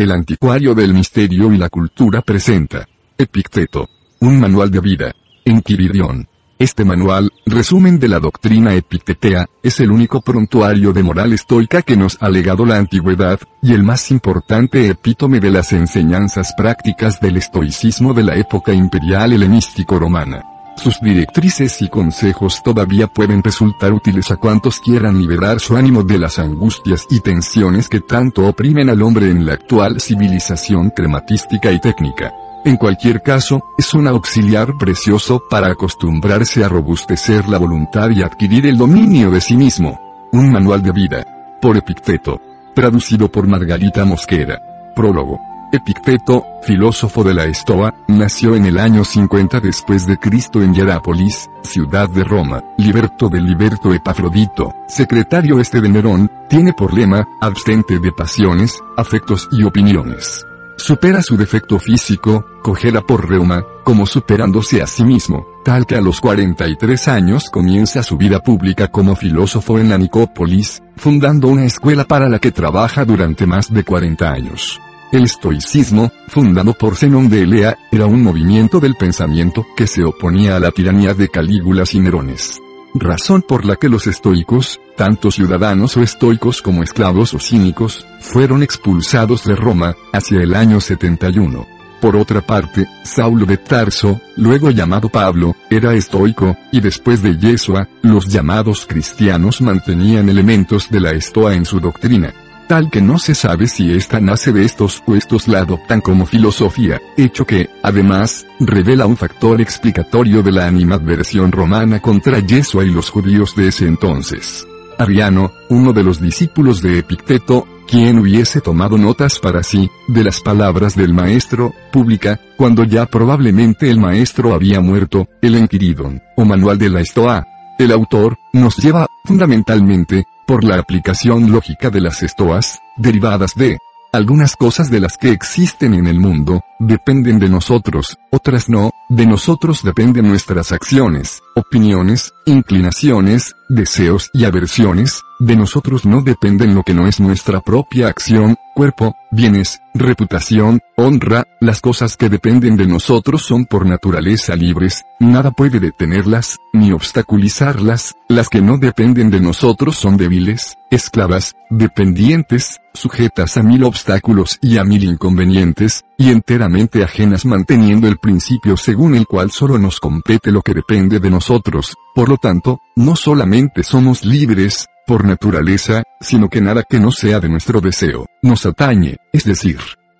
El anticuario del misterio y la cultura presenta. Epicteto. Un manual de vida. Enquiridión. Este manual, resumen de la doctrina epictetea, es el único prontuario de moral estoica que nos ha legado la antigüedad, y el más importante epítome de las enseñanzas prácticas del estoicismo de la época imperial helenístico-romana. Sus directrices y consejos todavía pueden resultar útiles a cuantos quieran liberar su ánimo de las angustias y tensiones que tanto oprimen al hombre en la actual civilización crematística y técnica. En cualquier caso, es un auxiliar precioso para acostumbrarse a robustecer la voluntad y adquirir el dominio de sí mismo. Un manual de vida. Por Epicteto. Traducido por Margarita Mosquera. Prólogo. Epicteto, filósofo de la Estoa, nació en el año 50 después de Cristo en Hierápolis, ciudad de Roma. Liberto de Liberto Epafrodito, secretario este de Nerón, tiene por lema, abstente de pasiones, afectos y opiniones. Supera su defecto físico, cojera por reuma, como superándose a sí mismo, tal que a los 43 años comienza su vida pública como filósofo en la Nicópolis, fundando una escuela para la que trabaja durante más de 40 años. El estoicismo, fundado por Zenón de Elea, era un movimiento del pensamiento que se oponía a la tiranía de Calígulas y Nerones. Razón por la que los estoicos, tanto ciudadanos o estoicos como esclavos o cínicos, fueron expulsados de Roma, hacia el año 71. Por otra parte, Saulo de Tarso, luego llamado Pablo, era estoico, y después de Yeshua, los llamados cristianos mantenían elementos de la estoa en su doctrina tal que no se sabe si esta nace de estos o estos la adoptan como filosofía, hecho que, además, revela un factor explicatorio de la animadversión romana contra Yeshua y los judíos de ese entonces. Ariano, uno de los discípulos de Epicteto, quien hubiese tomado notas para sí, de las palabras del maestro, publica, cuando ya probablemente el maestro había muerto, el Enquiridon, o Manual de la Estoa. El autor, nos lleva, fundamentalmente, por la aplicación lógica de las estoas, derivadas de algunas cosas de las que existen en el mundo, dependen de nosotros, otras no, de nosotros dependen nuestras acciones, opiniones, inclinaciones, deseos y aversiones, de nosotros no dependen lo que no es nuestra propia acción, cuerpo, bienes, reputación, honra, las cosas que dependen de nosotros son por naturaleza libres, nada puede detenerlas, ni obstaculizarlas, las que no dependen de nosotros son débiles, esclavas, dependientes, sujetas a mil obstáculos y a mil inconvenientes, y enteramente ajenas manteniendo el principio según el cual solo nos compete lo que depende de nosotros, por lo tanto, no solamente somos libres, por naturaleza, sino que nada que no sea de nuestro deseo, nos atañe, es decir,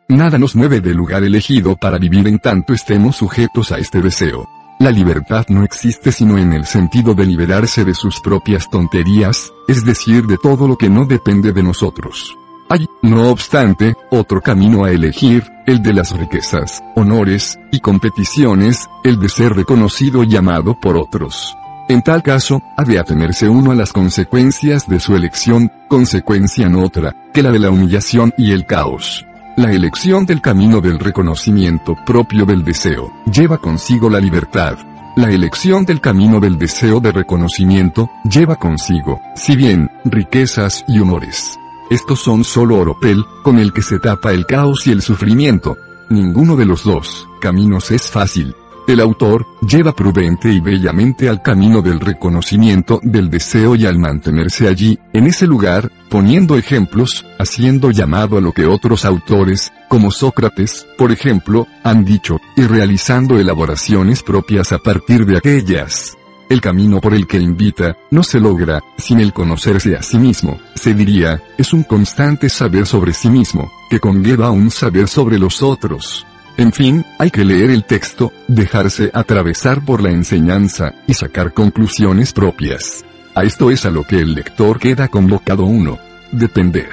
nada nos mueve del lugar elegido para vivir en tanto estemos sujetos a este deseo. La libertad no existe sino en el sentido de liberarse de sus propias tonterías, es decir, de todo lo que no depende de nosotros. Hay, no obstante, otro camino a elegir, el de las riquezas, honores, y competiciones, el de ser reconocido y amado por otros. En tal caso, ha de atenerse uno a las consecuencias de su elección, consecuencia no otra, que la de la humillación y el caos. La elección del camino del reconocimiento propio del deseo, lleva consigo la libertad. La elección del camino del deseo de reconocimiento, lleva consigo, si bien, riquezas y honores. Estos son solo oropel, con el que se tapa el caos y el sufrimiento. Ninguno de los dos caminos es fácil, el autor, lleva prudente y bellamente al camino del reconocimiento del deseo y al mantenerse allí, en ese lugar, poniendo ejemplos, haciendo llamado a lo que otros autores, como Sócrates, por ejemplo, han dicho, y realizando elaboraciones propias a partir de aquellas. El camino por el que invita, no se logra, sin el conocerse a sí mismo, se diría, es un constante saber sobre sí mismo, que conlleva un saber sobre los otros. En fin, hay que leer el texto, dejarse atravesar por la enseñanza, y sacar conclusiones propias. A esto es a lo que el lector queda convocado uno. Depender.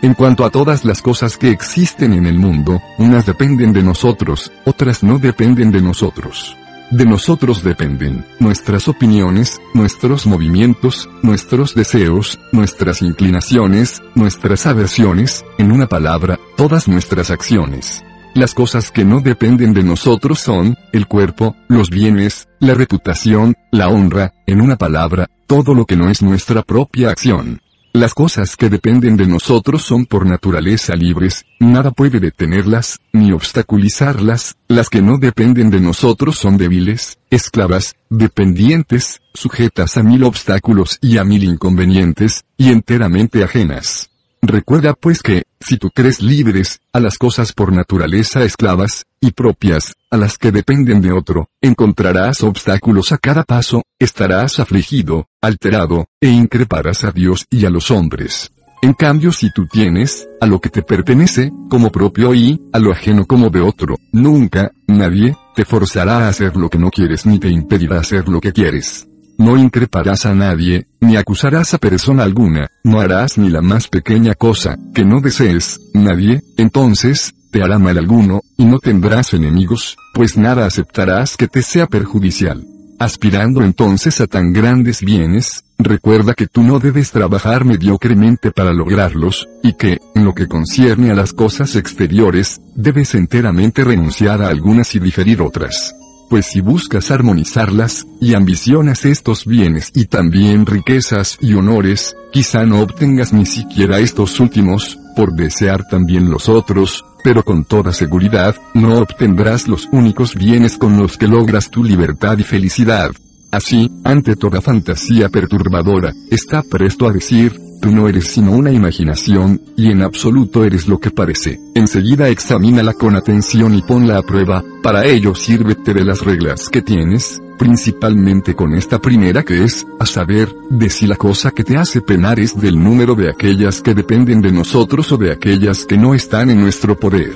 En cuanto a todas las cosas que existen en el mundo, unas dependen de nosotros, otras no dependen de nosotros. De nosotros dependen nuestras opiniones, nuestros movimientos, nuestros deseos, nuestras inclinaciones, nuestras aversiones, en una palabra, todas nuestras acciones. Las cosas que no dependen de nosotros son, el cuerpo, los bienes, la reputación, la honra, en una palabra, todo lo que no es nuestra propia acción. Las cosas que dependen de nosotros son por naturaleza libres, nada puede detenerlas, ni obstaculizarlas, las que no dependen de nosotros son débiles, esclavas, dependientes, sujetas a mil obstáculos y a mil inconvenientes, y enteramente ajenas. Recuerda pues que, si tú crees libres, a las cosas por naturaleza esclavas, y propias, a las que dependen de otro, encontrarás obstáculos a cada paso, estarás afligido, alterado, e increparás a Dios y a los hombres. En cambio si tú tienes, a lo que te pertenece, como propio y, a lo ajeno como de otro, nunca, nadie, te forzará a hacer lo que no quieres ni te impedirá hacer lo que quieres. No increparás a nadie, ni acusarás a persona alguna, no harás ni la más pequeña cosa, que no desees, nadie, entonces, te hará mal alguno, y no tendrás enemigos, pues nada aceptarás que te sea perjudicial. Aspirando entonces a tan grandes bienes, recuerda que tú no debes trabajar mediocremente para lograrlos, y que, en lo que concierne a las cosas exteriores, debes enteramente renunciar a algunas y diferir otras pues si buscas armonizarlas, y ambicionas estos bienes y también riquezas y honores, quizá no obtengas ni siquiera estos últimos, por desear también los otros, pero con toda seguridad, no obtendrás los únicos bienes con los que logras tu libertad y felicidad. Así, ante toda fantasía perturbadora, está presto a decir, Tú no eres sino una imaginación, y en absoluto eres lo que parece. Enseguida examínala con atención y ponla a prueba, para ello sírvete de las reglas que tienes, principalmente con esta primera que es, a saber, de si la cosa que te hace penar es del número de aquellas que dependen de nosotros o de aquellas que no están en nuestro poder.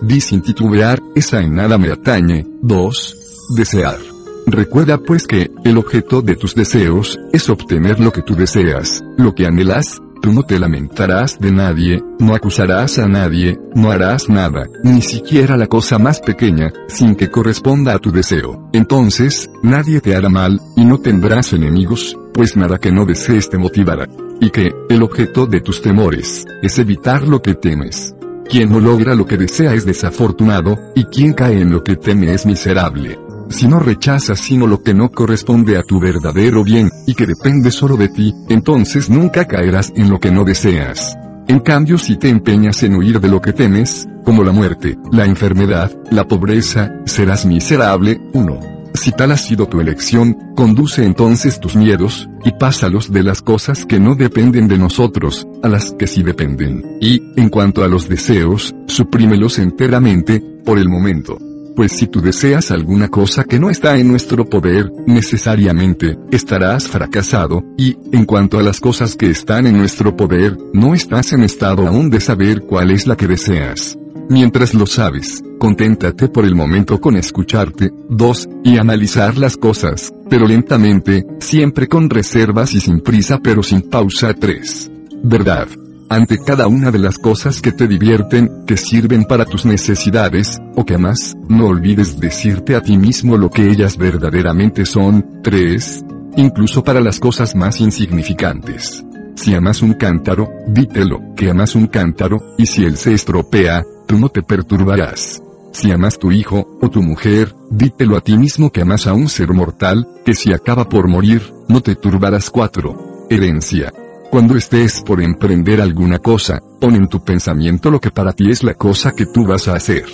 Di sin titubear, esa en nada me atañe. 2. Desear. Recuerda pues que, el objeto de tus deseos, es obtener lo que tú deseas, lo que anhelas, tú no te lamentarás de nadie, no acusarás a nadie, no harás nada, ni siquiera la cosa más pequeña, sin que corresponda a tu deseo. Entonces, nadie te hará mal, y no tendrás enemigos, pues nada que no desees te motivará. Y que, el objeto de tus temores, es evitar lo que temes. Quien no logra lo que desea es desafortunado, y quien cae en lo que teme es miserable. Si no rechazas sino lo que no corresponde a tu verdadero bien, y que depende solo de ti, entonces nunca caerás en lo que no deseas. En cambio si te empeñas en huir de lo que temes, como la muerte, la enfermedad, la pobreza, serás miserable. 1. Si tal ha sido tu elección, conduce entonces tus miedos, y pásalos de las cosas que no dependen de nosotros, a las que sí dependen. Y, en cuanto a los deseos, suprímelos enteramente, por el momento pues si tú deseas alguna cosa que no está en nuestro poder, necesariamente, estarás fracasado, y, en cuanto a las cosas que están en nuestro poder, no estás en estado aún de saber cuál es la que deseas. Mientras lo sabes, conténtate por el momento con escucharte, 2, y analizar las cosas, pero lentamente, siempre con reservas y sin prisa pero sin pausa 3. Verdad ante cada una de las cosas que te divierten, que sirven para tus necesidades, o que amas, no olvides decirte a ti mismo lo que ellas verdaderamente son. 3. Incluso para las cosas más insignificantes. Si amas un cántaro, dítelo, que amas un cántaro, y si él se estropea, tú no te perturbarás. Si amas tu hijo, o tu mujer, dítelo a ti mismo que amas a un ser mortal, que si acaba por morir, no te turbarás 4. Herencia. Cuando estés por emprender alguna cosa, pon en tu pensamiento lo que para ti es la cosa que tú vas a hacer.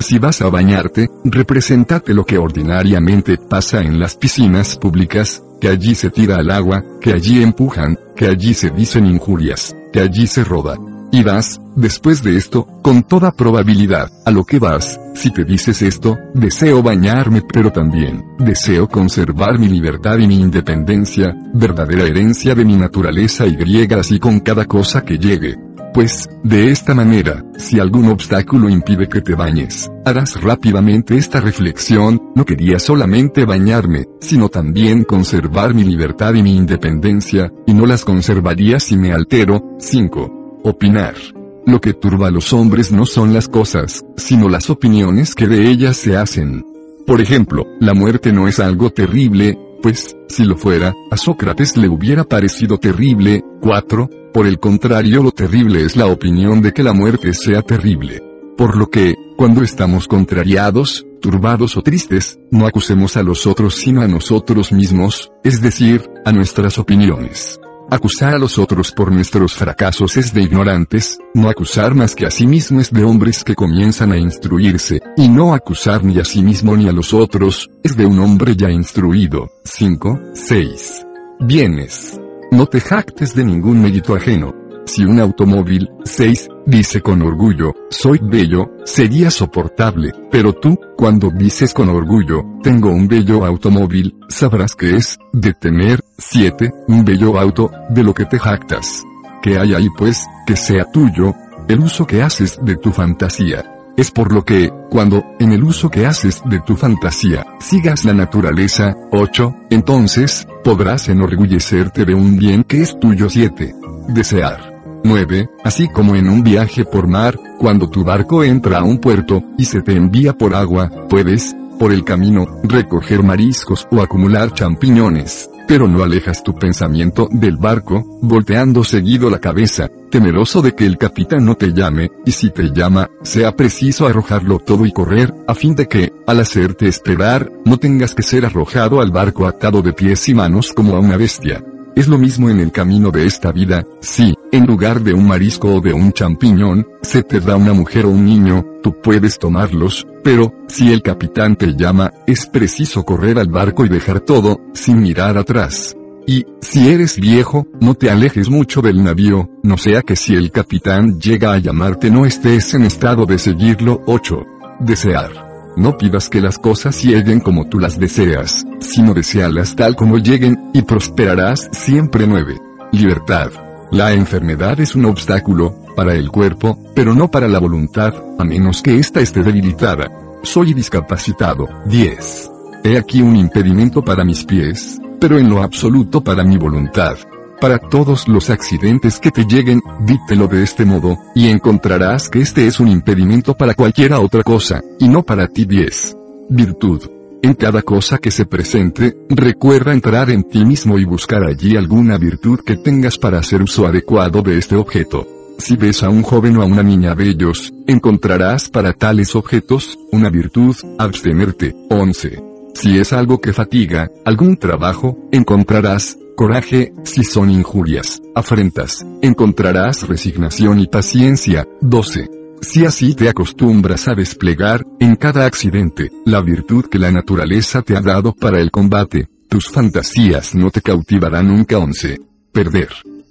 Si vas a bañarte, representate lo que ordinariamente pasa en las piscinas públicas, que allí se tira al agua, que allí empujan, que allí se dicen injurias, que allí se roba. Y vas, después de esto, con toda probabilidad, a lo que vas, si te dices esto, deseo bañarme pero también, deseo conservar mi libertad y mi independencia, verdadera herencia de mi naturaleza y griega así con cada cosa que llegue. Pues, de esta manera, si algún obstáculo impide que te bañes, harás rápidamente esta reflexión, no quería solamente bañarme, sino también conservar mi libertad y mi independencia, y no las conservaría si me altero. 5. Opinar. Lo que turba a los hombres no son las cosas, sino las opiniones que de ellas se hacen. Por ejemplo, la muerte no es algo terrible, pues, si lo fuera, a Sócrates le hubiera parecido terrible. 4. Por el contrario, lo terrible es la opinión de que la muerte sea terrible. Por lo que, cuando estamos contrariados, turbados o tristes, no acusemos a los otros sino a nosotros mismos, es decir, a nuestras opiniones. Acusar a los otros por nuestros fracasos es de ignorantes, no acusar más que a sí mismo es de hombres que comienzan a instruirse, y no acusar ni a sí mismo ni a los otros, es de un hombre ya instruido. 5, 6. Bienes. No te jactes de ningún mérito ajeno. Si un automóvil, 6, dice con orgullo, soy bello, sería soportable, pero tú, cuando dices con orgullo, tengo un bello automóvil, sabrás que es, de tener, 7, un bello auto, de lo que te jactas. Que hay ahí pues, que sea tuyo, el uso que haces de tu fantasía. Es por lo que, cuando, en el uso que haces de tu fantasía, sigas la naturaleza, 8, entonces, podrás enorgullecerte de un bien que es tuyo 7. Desear. 9. Así como en un viaje por mar, cuando tu barco entra a un puerto, y se te envía por agua, puedes, por el camino, recoger mariscos o acumular champiñones, pero no alejas tu pensamiento del barco, volteando seguido la cabeza, temeroso de que el capitán no te llame, y si te llama, sea preciso arrojarlo todo y correr, a fin de que, al hacerte esperar, no tengas que ser arrojado al barco atado de pies y manos como a una bestia. Es lo mismo en el camino de esta vida, si, en lugar de un marisco o de un champiñón, se te da una mujer o un niño, tú puedes tomarlos, pero, si el capitán te llama, es preciso correr al barco y dejar todo, sin mirar atrás. Y, si eres viejo, no te alejes mucho del navío, no sea que si el capitán llega a llamarte no estés en estado de seguirlo. 8. Desear. No pidas que las cosas lleguen como tú las deseas, sino desealas tal como lleguen, y prosperarás siempre 9. Libertad. La enfermedad es un obstáculo, para el cuerpo, pero no para la voluntad, a menos que ésta esté debilitada. Soy discapacitado. 10. He aquí un impedimento para mis pies, pero en lo absoluto para mi voluntad. Para todos los accidentes que te lleguen, dítelo de este modo, y encontrarás que este es un impedimento para cualquiera otra cosa, y no para ti 10. Virtud. En cada cosa que se presente, recuerda entrar en ti mismo y buscar allí alguna virtud que tengas para hacer uso adecuado de este objeto. Si ves a un joven o a una niña bellos, encontrarás para tales objetos, una virtud, abstenerte. 11. Si es algo que fatiga, algún trabajo, encontrarás, coraje, si son injurias, afrentas, encontrarás resignación y paciencia. 12. Si así te acostumbras a desplegar, en cada accidente, la virtud que la naturaleza te ha dado para el combate, tus fantasías no te cautivarán nunca. 11. Perder.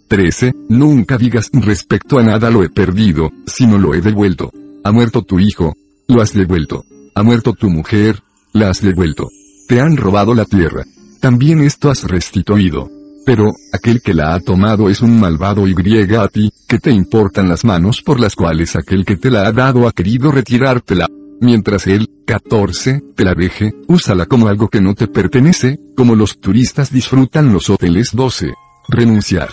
13. Nunca digas respecto a nada lo he perdido, sino lo he devuelto. Ha muerto tu hijo, lo has devuelto. Ha muerto tu mujer, la has devuelto. Te han robado la tierra. También esto has restituido. Pero, aquel que la ha tomado es un malvado y griega a ti, que te importan las manos por las cuales aquel que te la ha dado ha querido retirártela. Mientras él, 14, te la deje, úsala como algo que no te pertenece, como los turistas disfrutan los hoteles 12. Renunciar.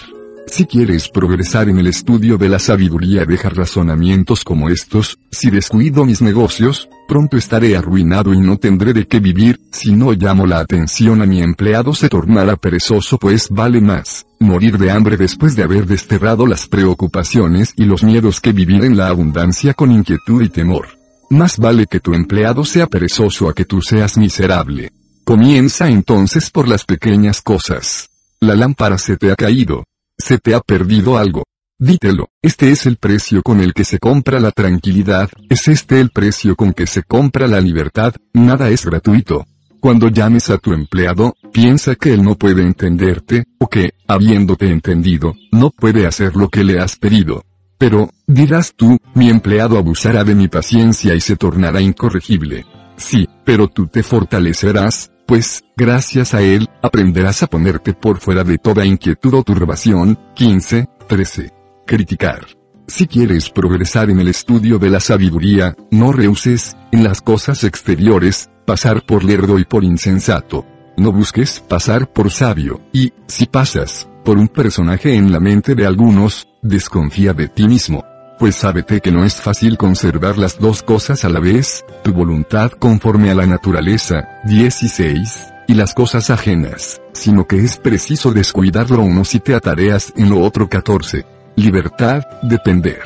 Si quieres progresar en el estudio de la sabiduría deja razonamientos como estos, si descuido mis negocios, pronto estaré arruinado y no tendré de qué vivir, si no llamo la atención a mi empleado se tornará perezoso pues vale más, morir de hambre después de haber desterrado las preocupaciones y los miedos que vivir en la abundancia con inquietud y temor. Más vale que tu empleado sea perezoso a que tú seas miserable. Comienza entonces por las pequeñas cosas. La lámpara se te ha caído, se te ha perdido algo. Dítelo, este es el precio con el que se compra la tranquilidad, es este el precio con que se compra la libertad, nada es gratuito. Cuando llames a tu empleado, piensa que él no puede entenderte, o que, habiéndote entendido, no puede hacer lo que le has pedido. Pero, dirás tú, mi empleado abusará de mi paciencia y se tornará incorregible. Sí, pero tú te fortalecerás, pues, gracias a él, aprenderás a ponerte por fuera de toda inquietud o turbación. 15, 13. Criticar. Si quieres progresar en el estudio de la sabiduría, no rehuses, en las cosas exteriores, pasar por lerdo y por insensato. No busques pasar por sabio, y, si pasas, por un personaje en la mente de algunos, desconfía de ti mismo. Pues sábete que no es fácil conservar las dos cosas a la vez, tu voluntad conforme a la naturaleza, 16, y las cosas ajenas, sino que es preciso descuidarlo uno si te atareas en lo otro 14. Libertad, depender.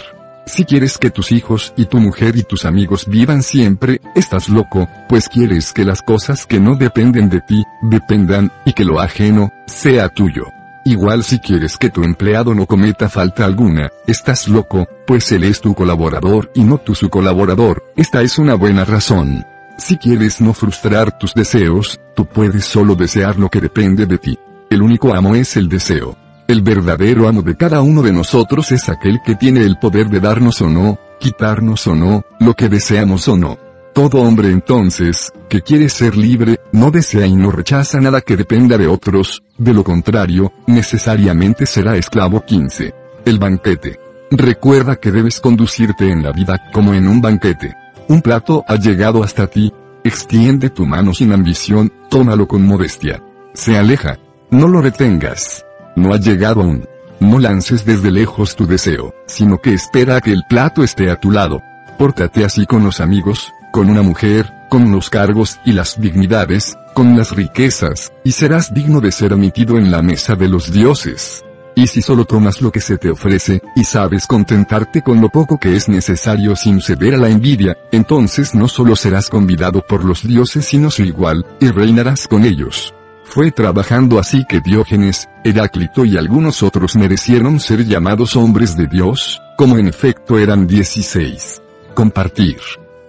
Si quieres que tus hijos y tu mujer y tus amigos vivan siempre, estás loco, pues quieres que las cosas que no dependen de ti, dependan, y que lo ajeno, sea tuyo. Igual si quieres que tu empleado no cometa falta alguna, estás loco, pues él es tu colaborador y no tú su colaborador, esta es una buena razón. Si quieres no frustrar tus deseos, tú puedes solo desear lo que depende de ti. El único amo es el deseo. El verdadero amo de cada uno de nosotros es aquel que tiene el poder de darnos o no, quitarnos o no, lo que deseamos o no. Todo hombre entonces, que quiere ser libre, no desea y no rechaza nada que dependa de otros, de lo contrario, necesariamente será esclavo 15. El banquete. Recuerda que debes conducirte en la vida como en un banquete. Un plato ha llegado hasta ti, extiende tu mano sin ambición, tómalo con modestia. Se aleja. No lo retengas. No ha llegado aún. No lances desde lejos tu deseo, sino que espera a que el plato esté a tu lado. Pórtate así con los amigos, con una mujer, con los cargos y las dignidades, con las riquezas, y serás digno de ser admitido en la mesa de los dioses. Y si solo tomas lo que se te ofrece, y sabes contentarte con lo poco que es necesario sin ceder a la envidia, entonces no solo serás convidado por los dioses sino su igual, y reinarás con ellos. Fue trabajando así que Diógenes, Heráclito y algunos otros merecieron ser llamados hombres de Dios, como en efecto eran 16. Compartir.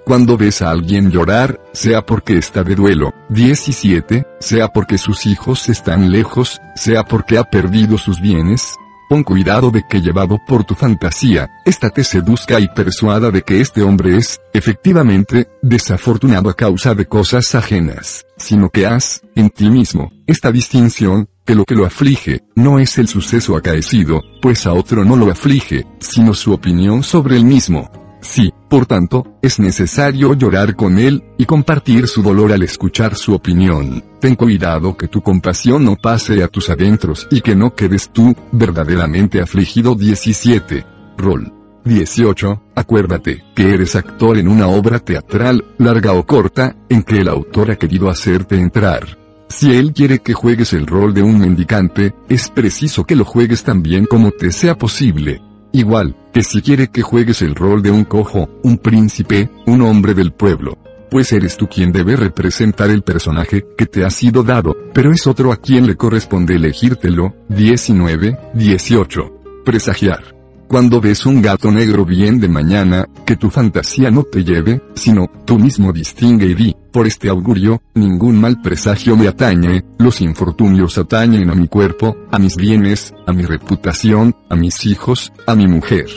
Cuando ves a alguien llorar, sea porque está de duelo, 17, sea porque sus hijos están lejos, sea porque ha perdido sus bienes, pon cuidado de que llevado por tu fantasía, ésta te seduzca y persuada de que este hombre es, efectivamente, desafortunado a causa de cosas ajenas, sino que haz, en ti mismo, esta distinción, que lo que lo aflige, no es el suceso acaecido, pues a otro no lo aflige, sino su opinión sobre el mismo. Sí, por tanto, es necesario llorar con él, y compartir su dolor al escuchar su opinión. Ten cuidado que tu compasión no pase a tus adentros y que no quedes tú, verdaderamente afligido 17. Rol. 18. Acuérdate, que eres actor en una obra teatral, larga o corta, en que el autor ha querido hacerte entrar. Si él quiere que juegues el rol de un mendicante, es preciso que lo juegues tan bien como te sea posible. Igual, que si quiere que juegues el rol de un cojo, un príncipe, un hombre del pueblo. Pues eres tú quien debe representar el personaje que te ha sido dado, pero es otro a quien le corresponde elegírtelo. 19, 18. Presagiar. Cuando ves un gato negro bien de mañana, que tu fantasía no te lleve, sino, tú mismo distingue y di, por este augurio, ningún mal presagio me atañe, los infortunios atañen a mi cuerpo, a mis bienes, a mi reputación, a mis hijos, a mi mujer.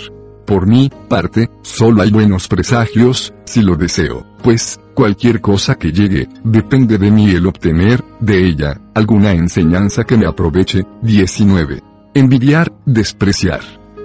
Por mi parte, solo hay buenos presagios, si lo deseo, pues, cualquier cosa que llegue, depende de mí el obtener, de ella, alguna enseñanza que me aproveche. 19. Envidiar, despreciar.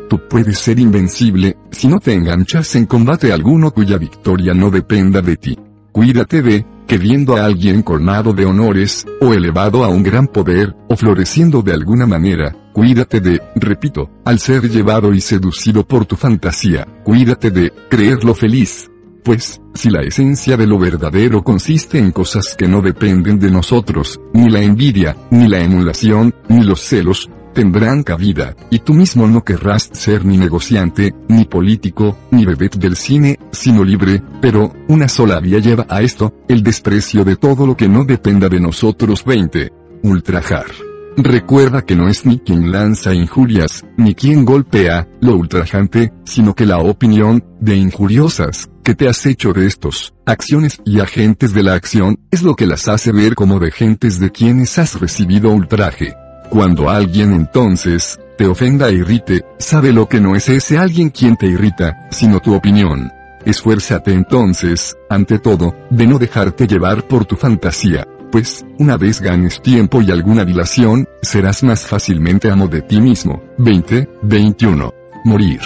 Tú puedes ser invencible, si no te enganchas en combate alguno cuya victoria no dependa de ti. Cuídate de, que viendo a alguien coronado de honores, o elevado a un gran poder, o floreciendo de alguna manera, cuídate de, repito, al ser llevado y seducido por tu fantasía, cuídate de, creerlo feliz. Pues, si la esencia de lo verdadero consiste en cosas que no dependen de nosotros, ni la envidia, ni la emulación, ni los celos, tendrán cabida, y tú mismo no querrás ser ni negociante, ni político, ni bebé del cine, sino libre, pero, una sola vía lleva a esto, el desprecio de todo lo que no dependa de nosotros 20. Ultrajar. Recuerda que no es ni quien lanza injurias, ni quien golpea, lo ultrajante, sino que la opinión, de injuriosas, que te has hecho de estos, acciones y agentes de la acción, es lo que las hace ver como de gentes de quienes has recibido ultraje. Cuando alguien entonces, te ofenda e irrite, sabe lo que no es ese alguien quien te irrita, sino tu opinión. Esfuérzate entonces, ante todo, de no dejarte llevar por tu fantasía, pues, una vez ganes tiempo y alguna dilación, serás más fácilmente amo de ti mismo. 20, 21. Morir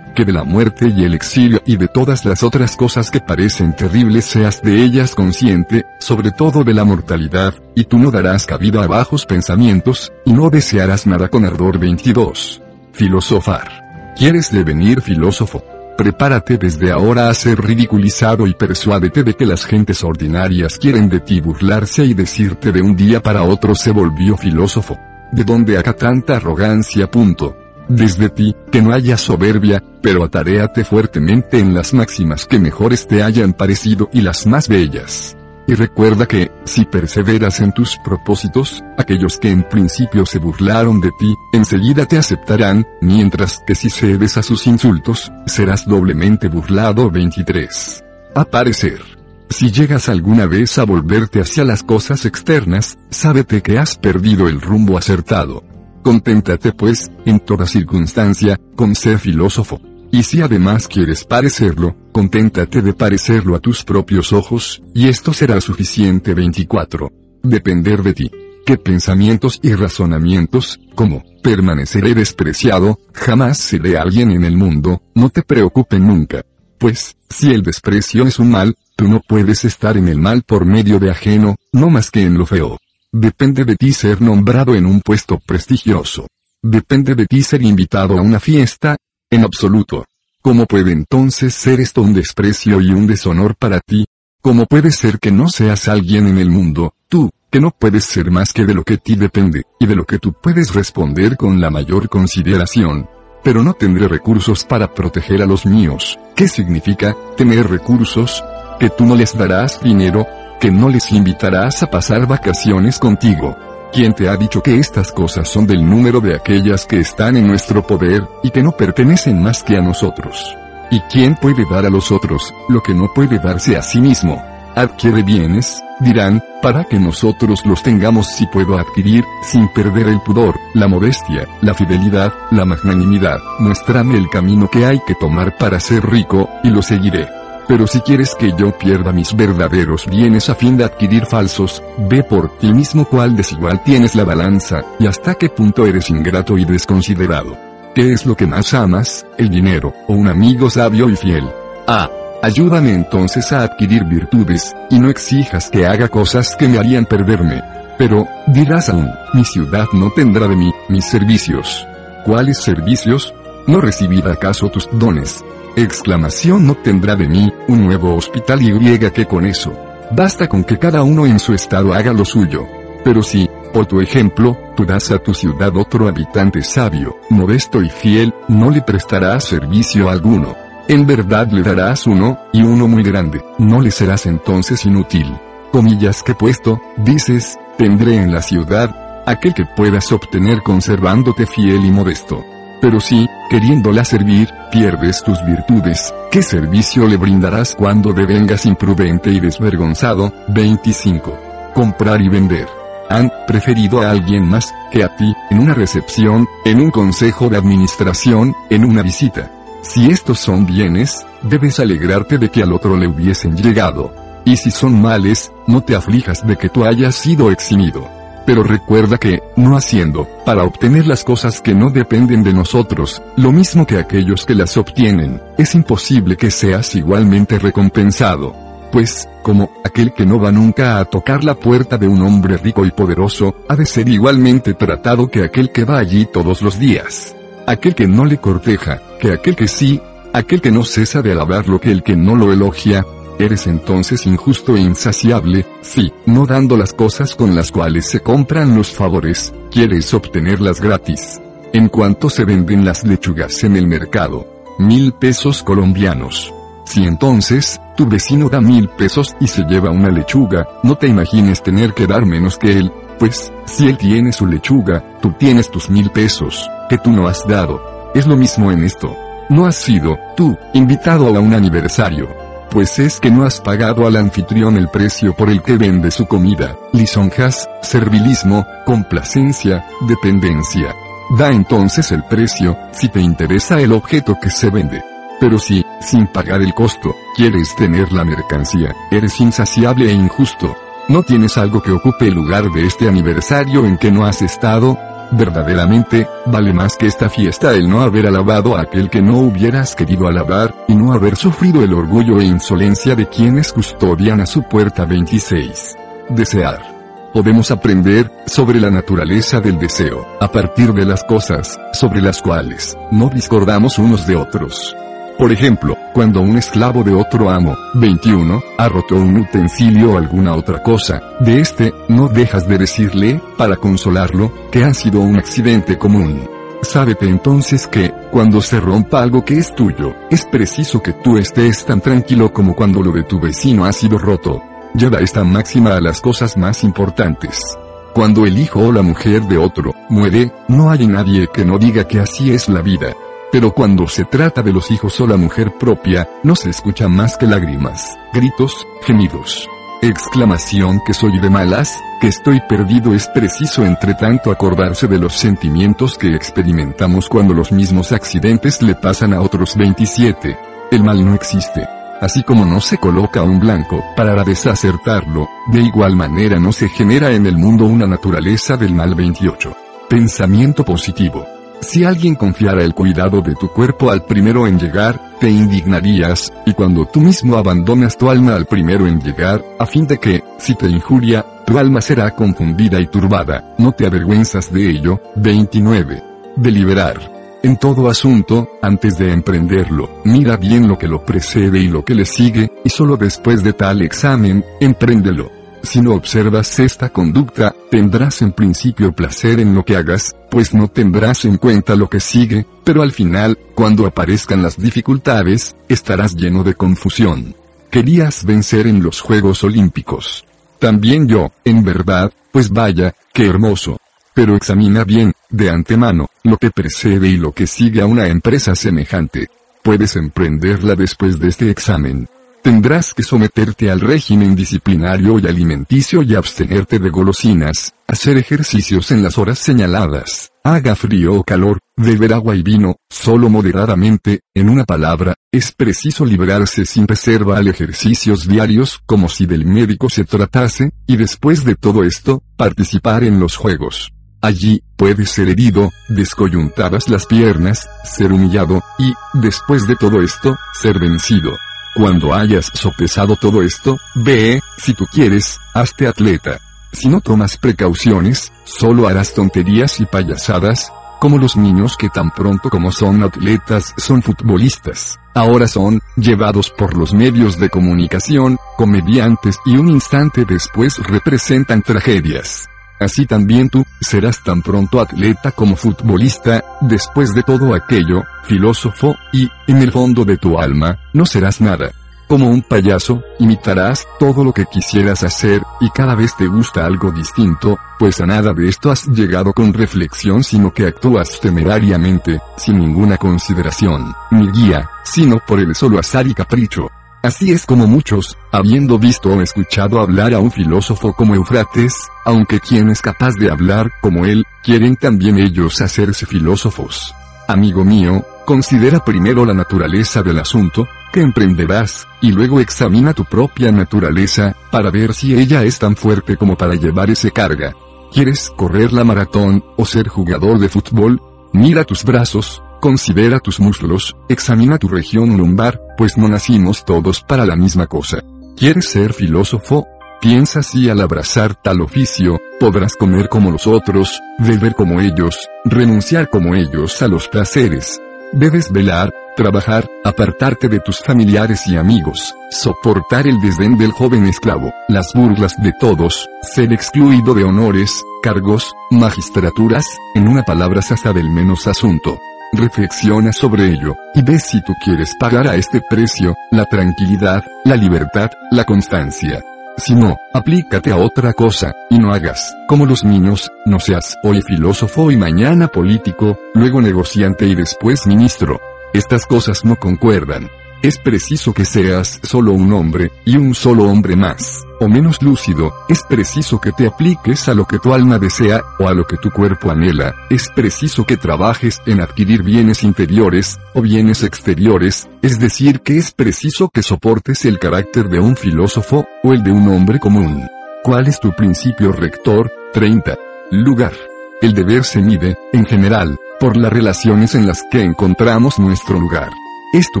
que de la muerte y el exilio y de todas las otras cosas que parecen terribles seas de ellas consciente, sobre todo de la mortalidad, y tú no darás cabida a bajos pensamientos, y no desearás nada con ardor 22. Filosofar. ¿Quieres devenir filósofo? Prepárate desde ahora a ser ridiculizado y persuádete de que las gentes ordinarias quieren de ti burlarse y decirte de un día para otro se volvió filósofo. ¿De dónde acá tanta arrogancia? Punto desde ti, que no haya soberbia, pero ataréate fuertemente en las máximas que mejores te hayan parecido y las más bellas. Y recuerda que, si perseveras en tus propósitos, aquellos que en principio se burlaron de ti, enseguida te aceptarán, mientras que si cedes a sus insultos, serás doblemente burlado 23. Aparecer. Si llegas alguna vez a volverte hacia las cosas externas, sábete que has perdido el rumbo acertado. Conténtate pues, en toda circunstancia, con ser filósofo. Y si además quieres parecerlo, conténtate de parecerlo a tus propios ojos, y esto será suficiente 24. Depender de ti. Que pensamientos y razonamientos, como, permaneceré despreciado, jamás seré alguien en el mundo, no te preocupen nunca. Pues, si el desprecio es un mal, tú no puedes estar en el mal por medio de ajeno, no más que en lo feo. Depende de ti ser nombrado en un puesto prestigioso. Depende de ti ser invitado a una fiesta, en absoluto. ¿Cómo puede entonces ser esto un desprecio y un deshonor para ti? ¿Cómo puede ser que no seas alguien en el mundo, tú, que no puedes ser más que de lo que ti depende, y de lo que tú puedes responder con la mayor consideración? Pero no tendré recursos para proteger a los míos. ¿Qué significa, tener recursos? Que tú no les darás dinero, que no les invitarás a pasar vacaciones contigo, ¿Quién te ha dicho que estas cosas son del número de aquellas que están en nuestro poder, y que no pertenecen más que a nosotros? ¿Y quién puede dar a los otros, lo que no puede darse a sí mismo? Adquiere bienes, dirán, para que nosotros los tengamos si puedo adquirir, sin perder el pudor, la modestia, la fidelidad, la magnanimidad. Muéstrame el camino que hay que tomar para ser rico, y lo seguiré. Pero si quieres que yo pierda mis verdaderos bienes a fin de adquirir falsos, ve por ti mismo cuál desigual tienes la balanza, y hasta qué punto eres ingrato y desconsiderado. ¿Qué es lo que más amas, el dinero, o un amigo sabio y fiel? Ah, ayúdame entonces a adquirir virtudes, y no exijas que haga cosas que me harían perderme. Pero, dirás aún, mi ciudad no tendrá de mí, mis servicios. ¿Cuáles servicios? ¿No recibirá acaso tus dones? Exclamación no tendrá de mí, un nuevo hospital y griega que con eso. Basta con que cada uno en su estado haga lo suyo. Pero si, por tu ejemplo, tú das a tu ciudad otro habitante sabio, modesto y fiel, no le prestarás servicio alguno. En verdad le darás uno, y uno muy grande, no le serás entonces inútil. Comillas que puesto, dices, tendré en la ciudad, aquel que puedas obtener conservándote fiel y modesto. Pero si, queriéndola servir, pierdes tus virtudes, ¿qué servicio le brindarás cuando devengas imprudente y desvergonzado? 25. Comprar y vender. Han preferido a alguien más que a ti, en una recepción, en un consejo de administración, en una visita. Si estos son bienes, debes alegrarte de que al otro le hubiesen llegado. Y si son males, no te aflijas de que tú hayas sido eximido. Pero recuerda que, no haciendo, para obtener las cosas que no dependen de nosotros, lo mismo que aquellos que las obtienen, es imposible que seas igualmente recompensado. Pues, como aquel que no va nunca a tocar la puerta de un hombre rico y poderoso, ha de ser igualmente tratado que aquel que va allí todos los días. Aquel que no le corteja, que aquel que sí, aquel que no cesa de alabarlo que el que no lo elogia, Eres entonces injusto e insaciable, si, no dando las cosas con las cuales se compran los favores, quieres obtenerlas gratis. En cuanto se venden las lechugas en el mercado, mil pesos colombianos. Si entonces, tu vecino da mil pesos y se lleva una lechuga, no te imagines tener que dar menos que él, pues, si él tiene su lechuga, tú tienes tus mil pesos, que tú no has dado. Es lo mismo en esto. No has sido, tú, invitado a un aniversario pues es que no has pagado al anfitrión el precio por el que vende su comida, lisonjas, servilismo, complacencia, dependencia. Da entonces el precio, si te interesa el objeto que se vende. Pero si, sin pagar el costo, quieres tener la mercancía, eres insaciable e injusto. No tienes algo que ocupe el lugar de este aniversario en que no has estado, Verdaderamente, vale más que esta fiesta el no haber alabado a aquel que no hubieras querido alabar, y no haber sufrido el orgullo e insolencia de quienes custodian a su puerta 26. Desear. Podemos aprender, sobre la naturaleza del deseo, a partir de las cosas, sobre las cuales, no discordamos unos de otros. Por ejemplo, cuando un esclavo de otro amo, 21, ha roto un utensilio o alguna otra cosa, de este, no dejas de decirle, para consolarlo, que ha sido un accidente común. Sábete entonces que, cuando se rompa algo que es tuyo, es preciso que tú estés tan tranquilo como cuando lo de tu vecino ha sido roto. lleva esta máxima a las cosas más importantes. Cuando el hijo o la mujer de otro muere, no hay nadie que no diga que así es la vida. Pero cuando se trata de los hijos o la mujer propia, no se escucha más que lágrimas, gritos, gemidos. Exclamación que soy de malas, que estoy perdido es preciso entre tanto acordarse de los sentimientos que experimentamos cuando los mismos accidentes le pasan a otros 27. El mal no existe. Así como no se coloca un blanco para desacertarlo, de igual manera no se genera en el mundo una naturaleza del mal 28. Pensamiento positivo. Si alguien confiara el cuidado de tu cuerpo al primero en llegar, te indignarías, y cuando tú mismo abandonas tu alma al primero en llegar, a fin de que, si te injuria, tu alma será confundida y turbada, no te avergüenzas de ello. 29. Deliberar. En todo asunto, antes de emprenderlo, mira bien lo que lo precede y lo que le sigue, y solo después de tal examen, empréndelo. Si no observas esta conducta, tendrás en principio placer en lo que hagas, pues no tendrás en cuenta lo que sigue, pero al final, cuando aparezcan las dificultades, estarás lleno de confusión. Querías vencer en los Juegos Olímpicos. También yo, en verdad, pues vaya, qué hermoso. Pero examina bien, de antemano, lo que precede y lo que sigue a una empresa semejante. Puedes emprenderla después de este examen. Tendrás que someterte al régimen disciplinario y alimenticio y abstenerte de golosinas, hacer ejercicios en las horas señaladas, haga frío o calor, beber agua y vino, solo moderadamente, en una palabra, es preciso librarse sin reserva al ejercicios diarios como si del médico se tratase, y después de todo esto, participar en los juegos. Allí, puedes ser herido, descoyuntadas las piernas, ser humillado, y, después de todo esto, ser vencido. Cuando hayas sopesado todo esto, ve, si tú quieres, hazte atleta. Si no tomas precauciones, solo harás tonterías y payasadas, como los niños que tan pronto como son atletas son futbolistas, ahora son, llevados por los medios de comunicación, comediantes y un instante después representan tragedias. Así también tú, serás tan pronto atleta como futbolista, después de todo aquello, filósofo, y, en el fondo de tu alma, no serás nada. Como un payaso, imitarás todo lo que quisieras hacer, y cada vez te gusta algo distinto, pues a nada de esto has llegado con reflexión sino que actúas temerariamente, sin ninguna consideración, ni guía, sino por el solo azar y capricho. Así es como muchos, habiendo visto o escuchado hablar a un filósofo como Eufrates, aunque quien es capaz de hablar como él, quieren también ellos hacerse filósofos. Amigo mío, considera primero la naturaleza del asunto, que emprenderás, y luego examina tu propia naturaleza, para ver si ella es tan fuerte como para llevar ese carga. ¿Quieres correr la maratón, o ser jugador de fútbol? Mira tus brazos, Considera tus muslos, examina tu región lumbar, pues no nacimos todos para la misma cosa. ¿Quieres ser filósofo? Piensa si al abrazar tal oficio, podrás comer como los otros, beber como ellos, renunciar como ellos a los placeres. Debes velar, trabajar, apartarte de tus familiares y amigos, soportar el desdén del joven esclavo, las burlas de todos, ser excluido de honores, cargos, magistraturas, en una palabra hasta del menos asunto. Reflexiona sobre ello, y ve si tú quieres pagar a este precio, la tranquilidad, la libertad, la constancia. Si no, aplícate a otra cosa, y no hagas, como los niños, no seas hoy filósofo y mañana político, luego negociante y después ministro. Estas cosas no concuerdan. Es preciso que seas solo un hombre, y un solo hombre más, o menos lúcido, es preciso que te apliques a lo que tu alma desea, o a lo que tu cuerpo anhela, es preciso que trabajes en adquirir bienes interiores, o bienes exteriores, es decir que es preciso que soportes el carácter de un filósofo, o el de un hombre común. ¿Cuál es tu principio rector? 30. Lugar. El deber se mide, en general, por las relaciones en las que encontramos nuestro lugar. Es tu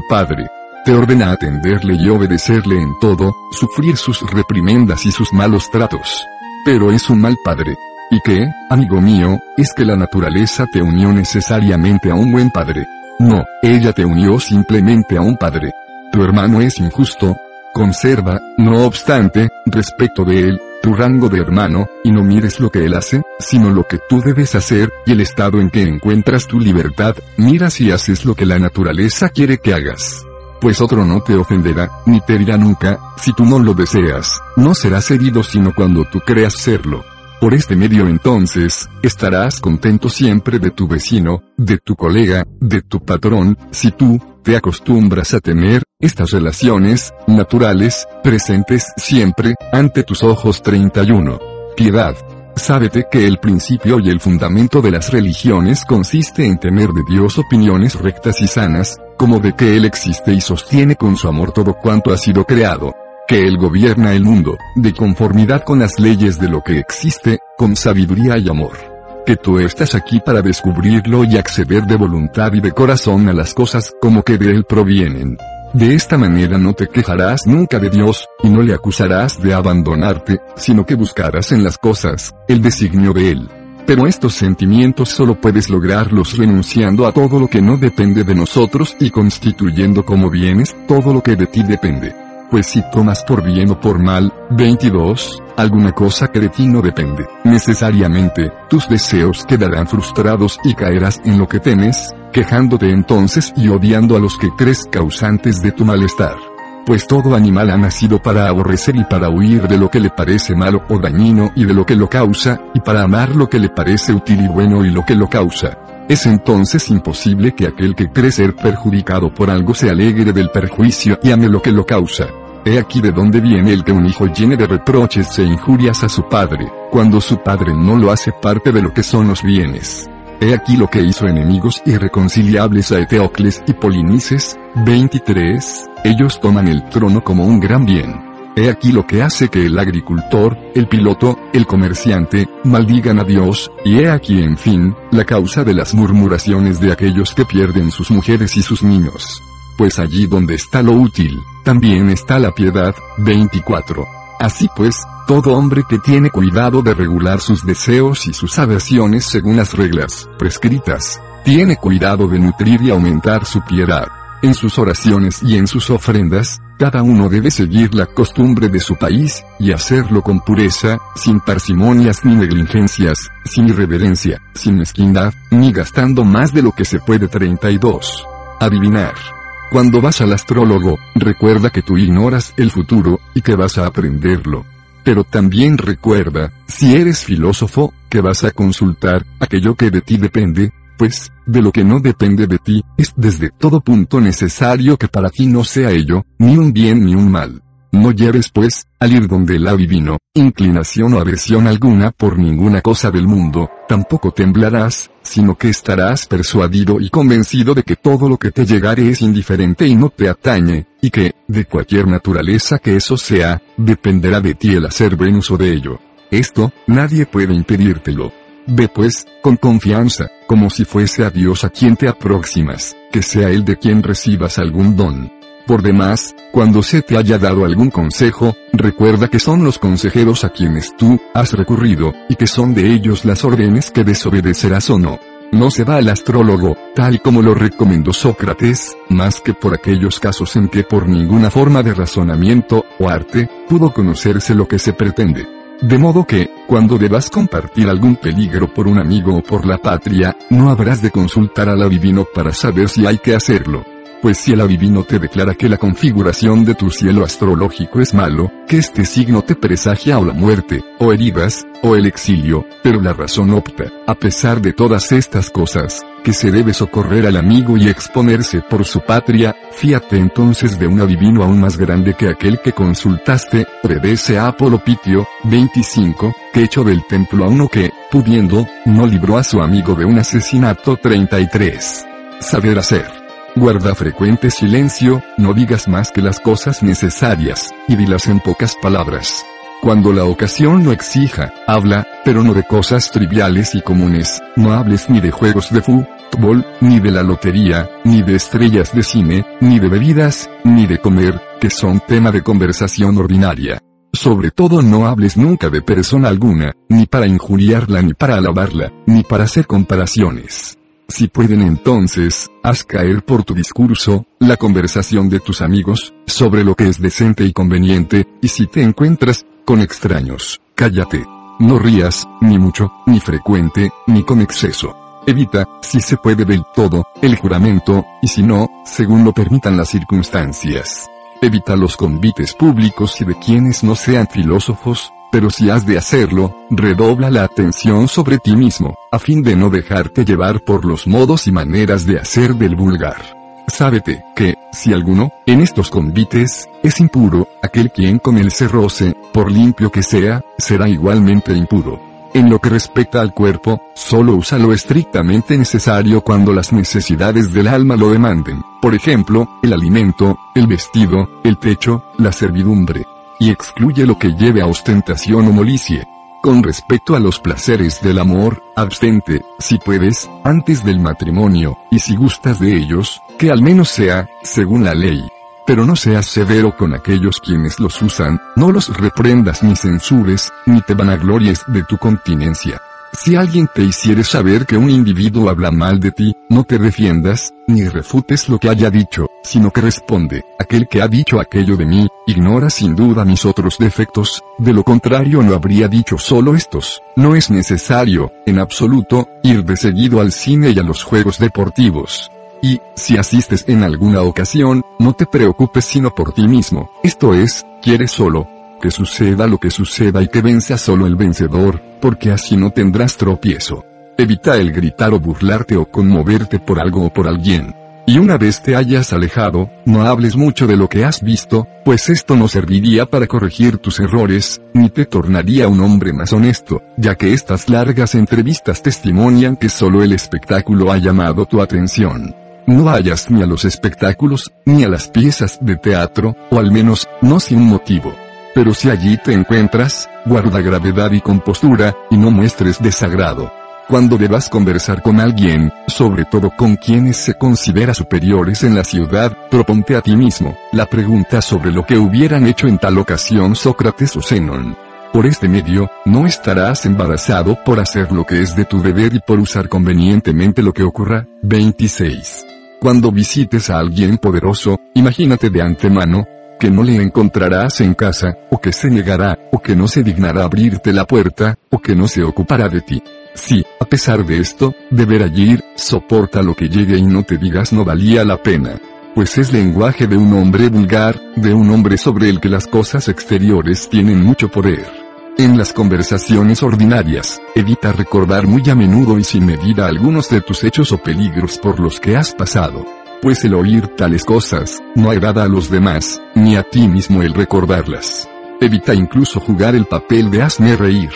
padre, te ordena atenderle y obedecerle en todo, sufrir sus reprimendas y sus malos tratos. Pero es un mal padre. ¿Y qué, amigo mío, es que la naturaleza te unió necesariamente a un buen padre? No, ella te unió simplemente a un padre. Tu hermano es injusto. Conserva, no obstante, respecto de él, tu rango de hermano, y no mires lo que él hace, sino lo que tú debes hacer, y el estado en que encuentras tu libertad, mira si haces lo que la naturaleza quiere que hagas. Pues otro no te ofenderá, ni te dirá nunca, si tú no lo deseas, no serás herido sino cuando tú creas serlo. Por este medio entonces, estarás contento siempre de tu vecino, de tu colega, de tu patrón, si tú, te acostumbras a tener, estas relaciones, naturales, presentes siempre, ante tus ojos 31. Piedad. Sábete que el principio y el fundamento de las religiones consiste en tener de Dios opiniones rectas y sanas, como de que Él existe y sostiene con su amor todo cuanto ha sido creado, que Él gobierna el mundo, de conformidad con las leyes de lo que existe, con sabiduría y amor. Que tú estás aquí para descubrirlo y acceder de voluntad y de corazón a las cosas como que de Él provienen. De esta manera no te quejarás nunca de Dios, y no le acusarás de abandonarte, sino que buscarás en las cosas, el designio de Él. Pero estos sentimientos solo puedes lograrlos renunciando a todo lo que no depende de nosotros y constituyendo como bienes todo lo que de ti depende. Pues si tomas por bien o por mal, 22, alguna cosa que de ti no depende, necesariamente, tus deseos quedarán frustrados y caerás en lo que temes, quejándote entonces y odiando a los que crees causantes de tu malestar. Pues todo animal ha nacido para aborrecer y para huir de lo que le parece malo o dañino y de lo que lo causa, y para amar lo que le parece útil y bueno y lo que lo causa. Es entonces imposible que aquel que cree ser perjudicado por algo se alegre del perjuicio y ame lo que lo causa. He aquí de dónde viene el que un hijo llene de reproches e injurias a su padre, cuando su padre no lo hace parte de lo que son los bienes. He aquí lo que hizo enemigos irreconciliables a Eteocles y Polinices, 23, ellos toman el trono como un gran bien. He aquí lo que hace que el agricultor, el piloto, el comerciante, maldigan a Dios, y he aquí en fin, la causa de las murmuraciones de aquellos que pierden sus mujeres y sus niños. Pues allí donde está lo útil, también está la piedad. 24. Así pues, todo hombre que tiene cuidado de regular sus deseos y sus aversiones según las reglas prescritas, tiene cuidado de nutrir y aumentar su piedad. En sus oraciones y en sus ofrendas, cada uno debe seguir la costumbre de su país, y hacerlo con pureza, sin parsimonias ni negligencias, sin irreverencia, sin mezquindad, ni gastando más de lo que se puede 32. Adivinar. Cuando vas al astrólogo, recuerda que tú ignoras el futuro, y que vas a aprenderlo. Pero también recuerda, si eres filósofo, que vas a consultar aquello que de ti depende, pues, de lo que no depende de ti, es desde todo punto necesario que para ti no sea ello, ni un bien ni un mal. No lleves pues, al ir donde el adivino, inclinación o aversión alguna por ninguna cosa del mundo, tampoco temblarás, sino que estarás persuadido y convencido de que todo lo que te llegare es indiferente y no te atañe, y que, de cualquier naturaleza que eso sea, dependerá de ti el hacer buen uso de ello. Esto, nadie puede impedírtelo. Ve pues, con confianza, como si fuese a Dios a quien te aproximas, que sea Él de quien recibas algún don. Por demás, cuando se te haya dado algún consejo, recuerda que son los consejeros a quienes tú has recurrido, y que son de ellos las órdenes que desobedecerás o no. No se va al astrólogo, tal como lo recomendó Sócrates, más que por aquellos casos en que por ninguna forma de razonamiento o arte pudo conocerse lo que se pretende. De modo que, cuando debas compartir algún peligro por un amigo o por la patria, no habrás de consultar al adivino para saber si hay que hacerlo. Pues si el adivino te declara que la configuración de tu cielo astrológico es malo, que este signo te presagia o la muerte, o heridas, o el exilio, pero la razón opta, a pesar de todas estas cosas, que se debe socorrer al amigo y exponerse por su patria, fíate entonces de un adivino aún más grande que aquel que consultaste, obedece a Apolo Pitio, 25, que echó del templo a uno que, pudiendo, no libró a su amigo de un asesinato 33. Saber hacer. Guarda frecuente silencio, no digas más que las cosas necesarias, y dilas en pocas palabras. Cuando la ocasión lo exija, habla, pero no de cosas triviales y comunes, no hables ni de juegos de fútbol, ni de la lotería, ni de estrellas de cine, ni de bebidas, ni de comer, que son tema de conversación ordinaria. Sobre todo no hables nunca de persona alguna, ni para injuriarla ni para alabarla, ni para hacer comparaciones. Si pueden entonces, haz caer por tu discurso, la conversación de tus amigos, sobre lo que es decente y conveniente, y si te encuentras, con extraños, cállate. No rías, ni mucho, ni frecuente, ni con exceso. Evita, si se puede del todo, el juramento, y si no, según lo permitan las circunstancias. Evita los convites públicos y de quienes no sean filósofos, pero si has de hacerlo, redobla la atención sobre ti mismo, a fin de no dejarte llevar por los modos y maneras de hacer del vulgar. Sábete, que, si alguno, en estos convites, es impuro, aquel quien con él se roce, por limpio que sea, será igualmente impuro. En lo que respecta al cuerpo, solo usa lo estrictamente necesario cuando las necesidades del alma lo demanden, por ejemplo, el alimento, el vestido, el techo, la servidumbre. Y excluye lo que lleve a ostentación o molicie. Con respecto a los placeres del amor, abstente, si puedes, antes del matrimonio, y si gustas de ellos, que al menos sea, según la ley. Pero no seas severo con aquellos quienes los usan, no los reprendas ni censures, ni te vanaglories de tu continencia. Si alguien te hiciere saber que un individuo habla mal de ti, no te defiendas, ni refutes lo que haya dicho, sino que responde, aquel que ha dicho aquello de mí, ignora sin duda mis otros defectos, de lo contrario no habría dicho solo estos. No es necesario, en absoluto, ir de seguido al cine y a los juegos deportivos. Y, si asistes en alguna ocasión, no te preocupes sino por ti mismo, esto es, quieres solo, que suceda lo que suceda y que venza solo el vencedor, porque así no tendrás tropiezo. Evita el gritar o burlarte o conmoverte por algo o por alguien. Y una vez te hayas alejado, no hables mucho de lo que has visto, pues esto no serviría para corregir tus errores, ni te tornaría un hombre más honesto, ya que estas largas entrevistas testimonian que solo el espectáculo ha llamado tu atención. No vayas ni a los espectáculos, ni a las piezas de teatro, o al menos, no sin motivo. Pero si allí te encuentras, guarda gravedad y compostura, y no muestres desagrado. Cuando debas conversar con alguien, sobre todo con quienes se considera superiores en la ciudad, proponte a ti mismo, la pregunta sobre lo que hubieran hecho en tal ocasión Sócrates o Zenón. Por este medio, no estarás embarazado por hacer lo que es de tu deber y por usar convenientemente lo que ocurra. 26. Cuando visites a alguien poderoso, imagínate de antemano, que no le encontrarás en casa, o que se negará, o que no se dignará abrirte la puerta, o que no se ocupará de ti. Si, a pesar de esto, deber allí soporta lo que llegue y no te digas no valía la pena. Pues es lenguaje de un hombre vulgar, de un hombre sobre el que las cosas exteriores tienen mucho poder. En las conversaciones ordinarias, evita recordar muy a menudo y sin medida algunos de tus hechos o peligros por los que has pasado. Pues el oír tales cosas, no agrada a los demás, ni a ti mismo el recordarlas. Evita incluso jugar el papel de hazme reír.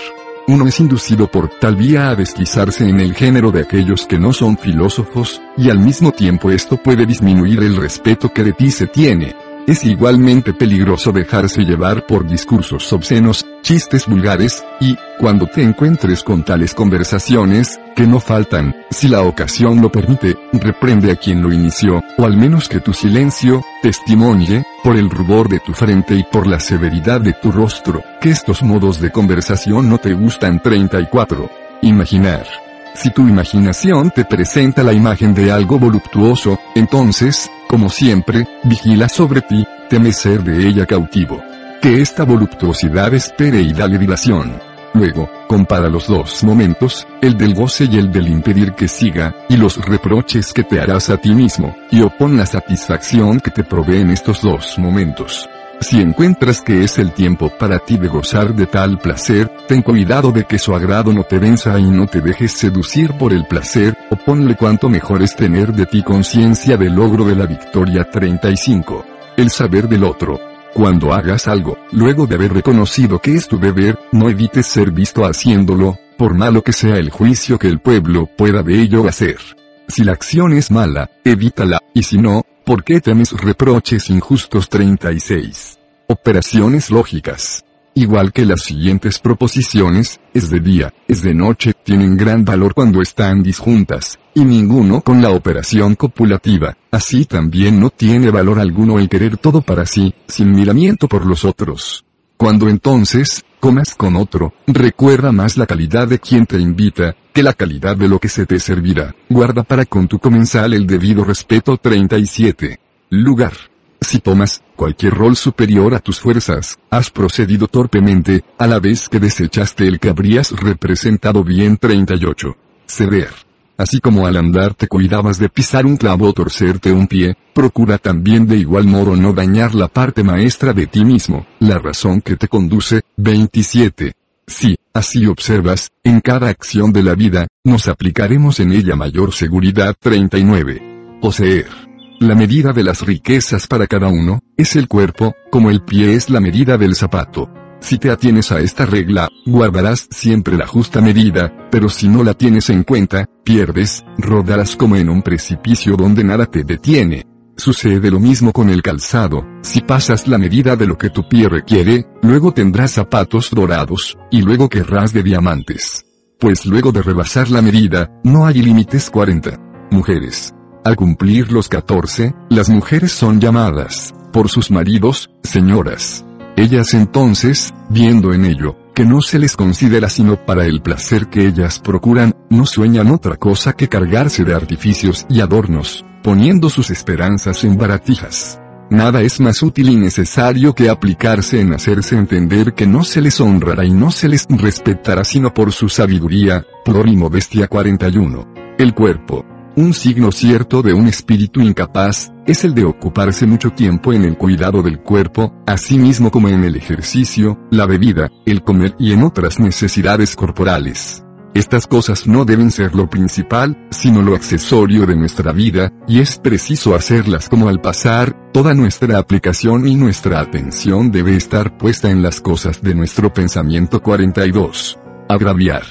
Uno es inducido por tal vía a deslizarse en el género de aquellos que no son filósofos, y al mismo tiempo esto puede disminuir el respeto que de ti se tiene. Es igualmente peligroso dejarse llevar por discursos obscenos, chistes vulgares, y, cuando te encuentres con tales conversaciones, que no faltan, si la ocasión lo permite, reprende a quien lo inició, o al menos que tu silencio, testimonie, por el rubor de tu frente y por la severidad de tu rostro, que estos modos de conversación no te gustan 34. Imaginar. Si tu imaginación te presenta la imagen de algo voluptuoso, entonces, como siempre, vigila sobre ti, teme ser de ella cautivo. Que esta voluptuosidad espere y dale dilación. Luego, compara los dos momentos, el del goce y el del impedir que siga, y los reproches que te harás a ti mismo, y opón la satisfacción que te proveen estos dos momentos. Si encuentras que es el tiempo para ti de gozar de tal placer, ten cuidado de que su agrado no te venza y no te dejes seducir por el placer, o ponle cuanto mejor es tener de ti conciencia del logro de la victoria 35. El saber del otro. Cuando hagas algo, luego de haber reconocido que es tu deber, no evites ser visto haciéndolo, por malo que sea el juicio que el pueblo pueda de ello hacer. Si la acción es mala, evítala, y si no, ¿Por qué temes reproches injustos 36? Operaciones lógicas. Igual que las siguientes proposiciones, es de día, es de noche, tienen gran valor cuando están disjuntas, y ninguno con la operación copulativa, así también no tiene valor alguno el querer todo para sí, sin miramiento por los otros. Cuando entonces, comas con otro, recuerda más la calidad de quien te invita, que la calidad de lo que se te servirá. Guarda para con tu comensal el debido respeto 37. Lugar. Si tomas cualquier rol superior a tus fuerzas, has procedido torpemente, a la vez que desechaste el que habrías representado bien 38. Ceder. Así como al andar te cuidabas de pisar un clavo o torcerte un pie, procura también de igual modo no dañar la parte maestra de ti mismo, la razón que te conduce. 27. Si, así observas, en cada acción de la vida, nos aplicaremos en ella mayor seguridad. 39. Poseer. La medida de las riquezas para cada uno, es el cuerpo, como el pie es la medida del zapato. Si te atienes a esta regla, guardarás siempre la justa medida, pero si no la tienes en cuenta, pierdes, rodarás como en un precipicio donde nada te detiene. Sucede lo mismo con el calzado, si pasas la medida de lo que tu pie requiere, luego tendrás zapatos dorados, y luego querrás de diamantes. Pues luego de rebasar la medida, no hay límites 40. Mujeres. Al cumplir los 14, las mujeres son llamadas, por sus maridos, señoras. Ellas entonces, viendo en ello, que no se les considera sino para el placer que ellas procuran, no sueñan otra cosa que cargarse de artificios y adornos, poniendo sus esperanzas en baratijas. Nada es más útil y necesario que aplicarse en hacerse entender que no se les honrará y no se les respetará sino por su sabiduría, por y modestia 41. El cuerpo, un signo cierto de un espíritu incapaz, es el de ocuparse mucho tiempo en el cuidado del cuerpo, así mismo como en el ejercicio, la bebida, el comer y en otras necesidades corporales. Estas cosas no deben ser lo principal, sino lo accesorio de nuestra vida, y es preciso hacerlas como al pasar, toda nuestra aplicación y nuestra atención debe estar puesta en las cosas de nuestro pensamiento 42. Agraviar.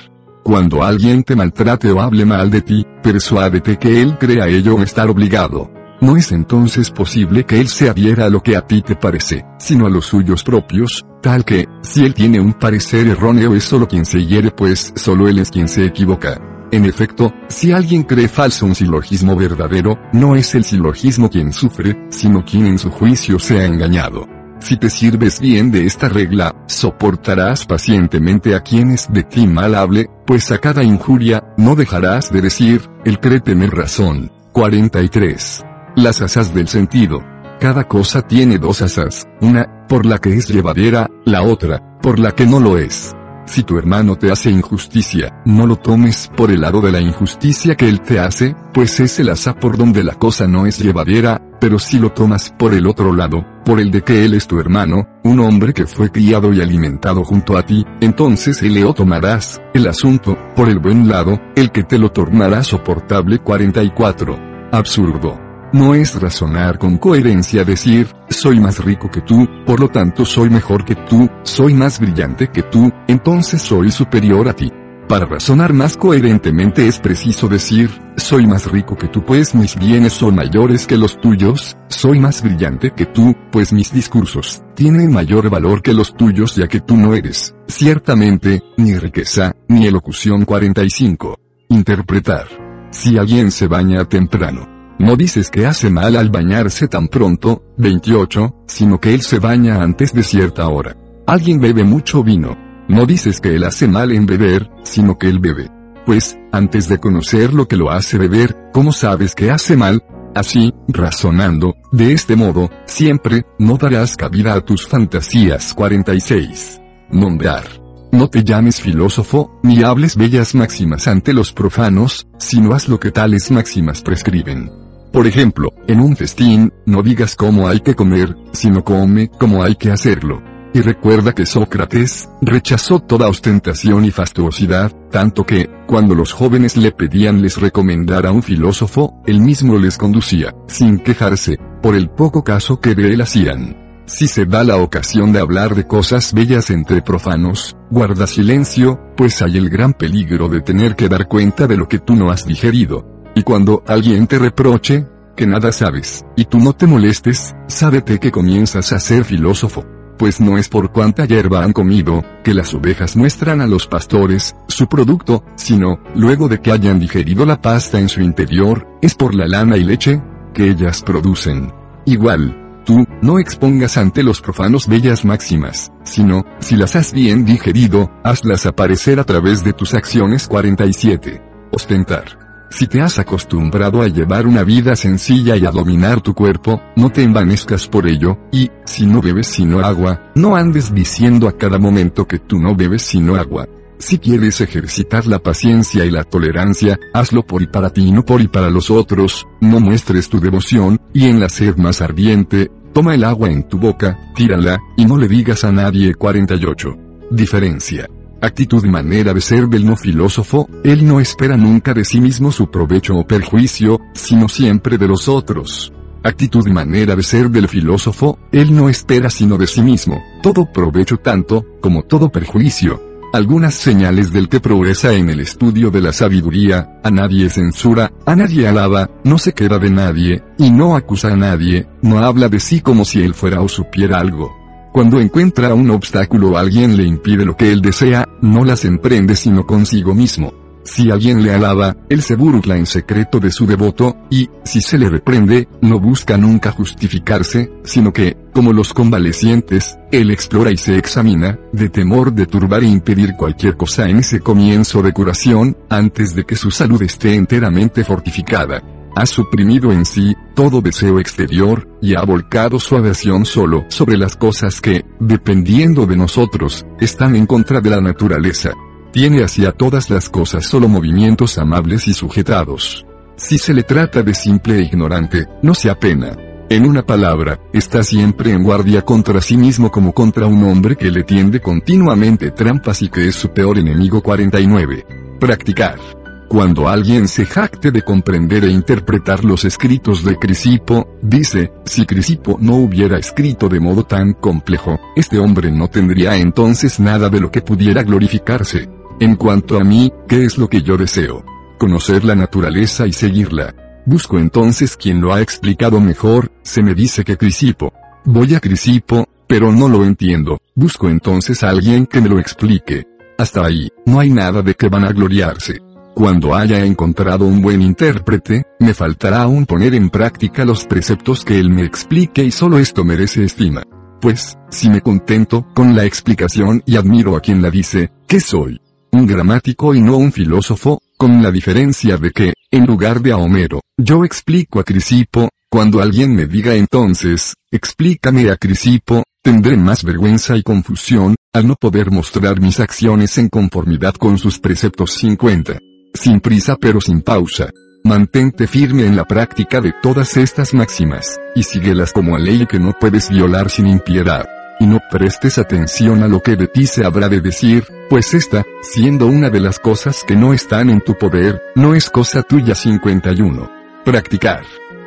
Cuando alguien te maltrate o hable mal de ti, persuádete que él crea ello estar obligado. No es entonces posible que él se adhiera a lo que a ti te parece, sino a los suyos propios, tal que, si él tiene un parecer erróneo es solo quien se hiere pues solo él es quien se equivoca. En efecto, si alguien cree falso un silogismo verdadero, no es el silogismo quien sufre, sino quien en su juicio se ha engañado. Si te sirves bien de esta regla, soportarás pacientemente a quienes de ti mal hable, pues a cada injuria, no dejarás de decir, el cree tener razón. 43. Las asas del sentido. Cada cosa tiene dos asas, una, por la que es llevadera, la otra, por la que no lo es. Si tu hermano te hace injusticia, no lo tomes por el lado de la injusticia que él te hace, pues es el asa por donde la cosa no es llevadera, pero si lo tomas por el otro lado, por el de que él es tu hermano, un hombre que fue criado y alimentado junto a ti, entonces él lo tomarás, el asunto, por el buen lado, el que te lo tornará soportable 44. Absurdo. No es razonar con coherencia decir, soy más rico que tú, por lo tanto soy mejor que tú, soy más brillante que tú, entonces soy superior a ti. Para razonar más coherentemente es preciso decir, soy más rico que tú pues mis bienes son mayores que los tuyos, soy más brillante que tú, pues mis discursos tienen mayor valor que los tuyos ya que tú no eres, ciertamente, ni riqueza, ni elocución 45. Interpretar. Si alguien se baña temprano, no dices que hace mal al bañarse tan pronto, 28, sino que él se baña antes de cierta hora. Alguien bebe mucho vino. No dices que él hace mal en beber, sino que él bebe. Pues, antes de conocer lo que lo hace beber, ¿cómo sabes que hace mal? Así, razonando, de este modo, siempre, no darás cabida a tus fantasías 46. Nombrar. No te llames filósofo, ni hables bellas máximas ante los profanos, sino haz lo que tales máximas prescriben. Por ejemplo, en un festín, no digas cómo hay que comer, sino come cómo hay que hacerlo. Y recuerda que Sócrates, rechazó toda ostentación y fastuosidad, tanto que, cuando los jóvenes le pedían les recomendar a un filósofo, él mismo les conducía, sin quejarse, por el poco caso que de él hacían. Si se da la ocasión de hablar de cosas bellas entre profanos, guarda silencio, pues hay el gran peligro de tener que dar cuenta de lo que tú no has digerido. Y cuando alguien te reproche, que nada sabes, y tú no te molestes, sábete que comienzas a ser filósofo. Pues no es por cuánta hierba han comido, que las ovejas muestran a los pastores, su producto, sino, luego de que hayan digerido la pasta en su interior, es por la lana y leche, que ellas producen. Igual, tú, no expongas ante los profanos bellas máximas, sino, si las has bien digerido, hazlas aparecer a través de tus acciones 47. Ostentar. Si te has acostumbrado a llevar una vida sencilla y a dominar tu cuerpo, no te envanezcas por ello, y, si no bebes sino agua, no andes diciendo a cada momento que tú no bebes sino agua. Si quieres ejercitar la paciencia y la tolerancia, hazlo por y para ti y no por y para los otros, no muestres tu devoción, y en la sed más ardiente, toma el agua en tu boca, tírala, y no le digas a nadie 48. Diferencia. Actitud y manera de ser del no filósofo, él no espera nunca de sí mismo su provecho o perjuicio, sino siempre de los otros. Actitud y manera de ser del filósofo, él no espera sino de sí mismo, todo provecho tanto, como todo perjuicio. Algunas señales del que progresa en el estudio de la sabiduría, a nadie censura, a nadie alaba, no se queda de nadie, y no acusa a nadie, no habla de sí como si él fuera o supiera algo. Cuando encuentra un obstáculo o alguien le impide lo que él desea, no las emprende sino consigo mismo. Si alguien le alaba, él se burla en secreto de su devoto, y, si se le reprende, no busca nunca justificarse, sino que, como los convalecientes, él explora y se examina, de temor de turbar e impedir cualquier cosa en ese comienzo de curación, antes de que su salud esté enteramente fortificada. Ha suprimido en sí, todo deseo exterior, y ha volcado su aversión solo sobre las cosas que, dependiendo de nosotros, están en contra de la naturaleza tiene hacia todas las cosas solo movimientos amables y sujetados. Si se le trata de simple e ignorante, no se apena. En una palabra, está siempre en guardia contra sí mismo como contra un hombre que le tiende continuamente trampas y que es su peor enemigo 49. Practicar. Cuando alguien se jacte de comprender e interpretar los escritos de Crisipo, dice, si Crisipo no hubiera escrito de modo tan complejo, este hombre no tendría entonces nada de lo que pudiera glorificarse. En cuanto a mí, ¿qué es lo que yo deseo? Conocer la naturaleza y seguirla. Busco entonces quien lo ha explicado mejor, se me dice que Crisipo. Voy a Crisipo, pero no lo entiendo, busco entonces a alguien que me lo explique. Hasta ahí, no hay nada de que van a gloriarse. Cuando haya encontrado un buen intérprete, me faltará aún poner en práctica los preceptos que él me explique y solo esto merece estima. Pues, si me contento con la explicación y admiro a quien la dice, ¿qué soy? un gramático y no un filósofo, con la diferencia de que, en lugar de a Homero, yo explico a Crisipo, cuando alguien me diga entonces, explícame a Crisipo, tendré más vergüenza y confusión, al no poder mostrar mis acciones en conformidad con sus preceptos 50. Sin prisa pero sin pausa. Mantente firme en la práctica de todas estas máximas, y síguelas como a ley que no puedes violar sin impiedad y no prestes atención a lo que de ti se habrá de decir, pues esta, siendo una de las cosas que no están en tu poder, no es cosa tuya 51. Practicar.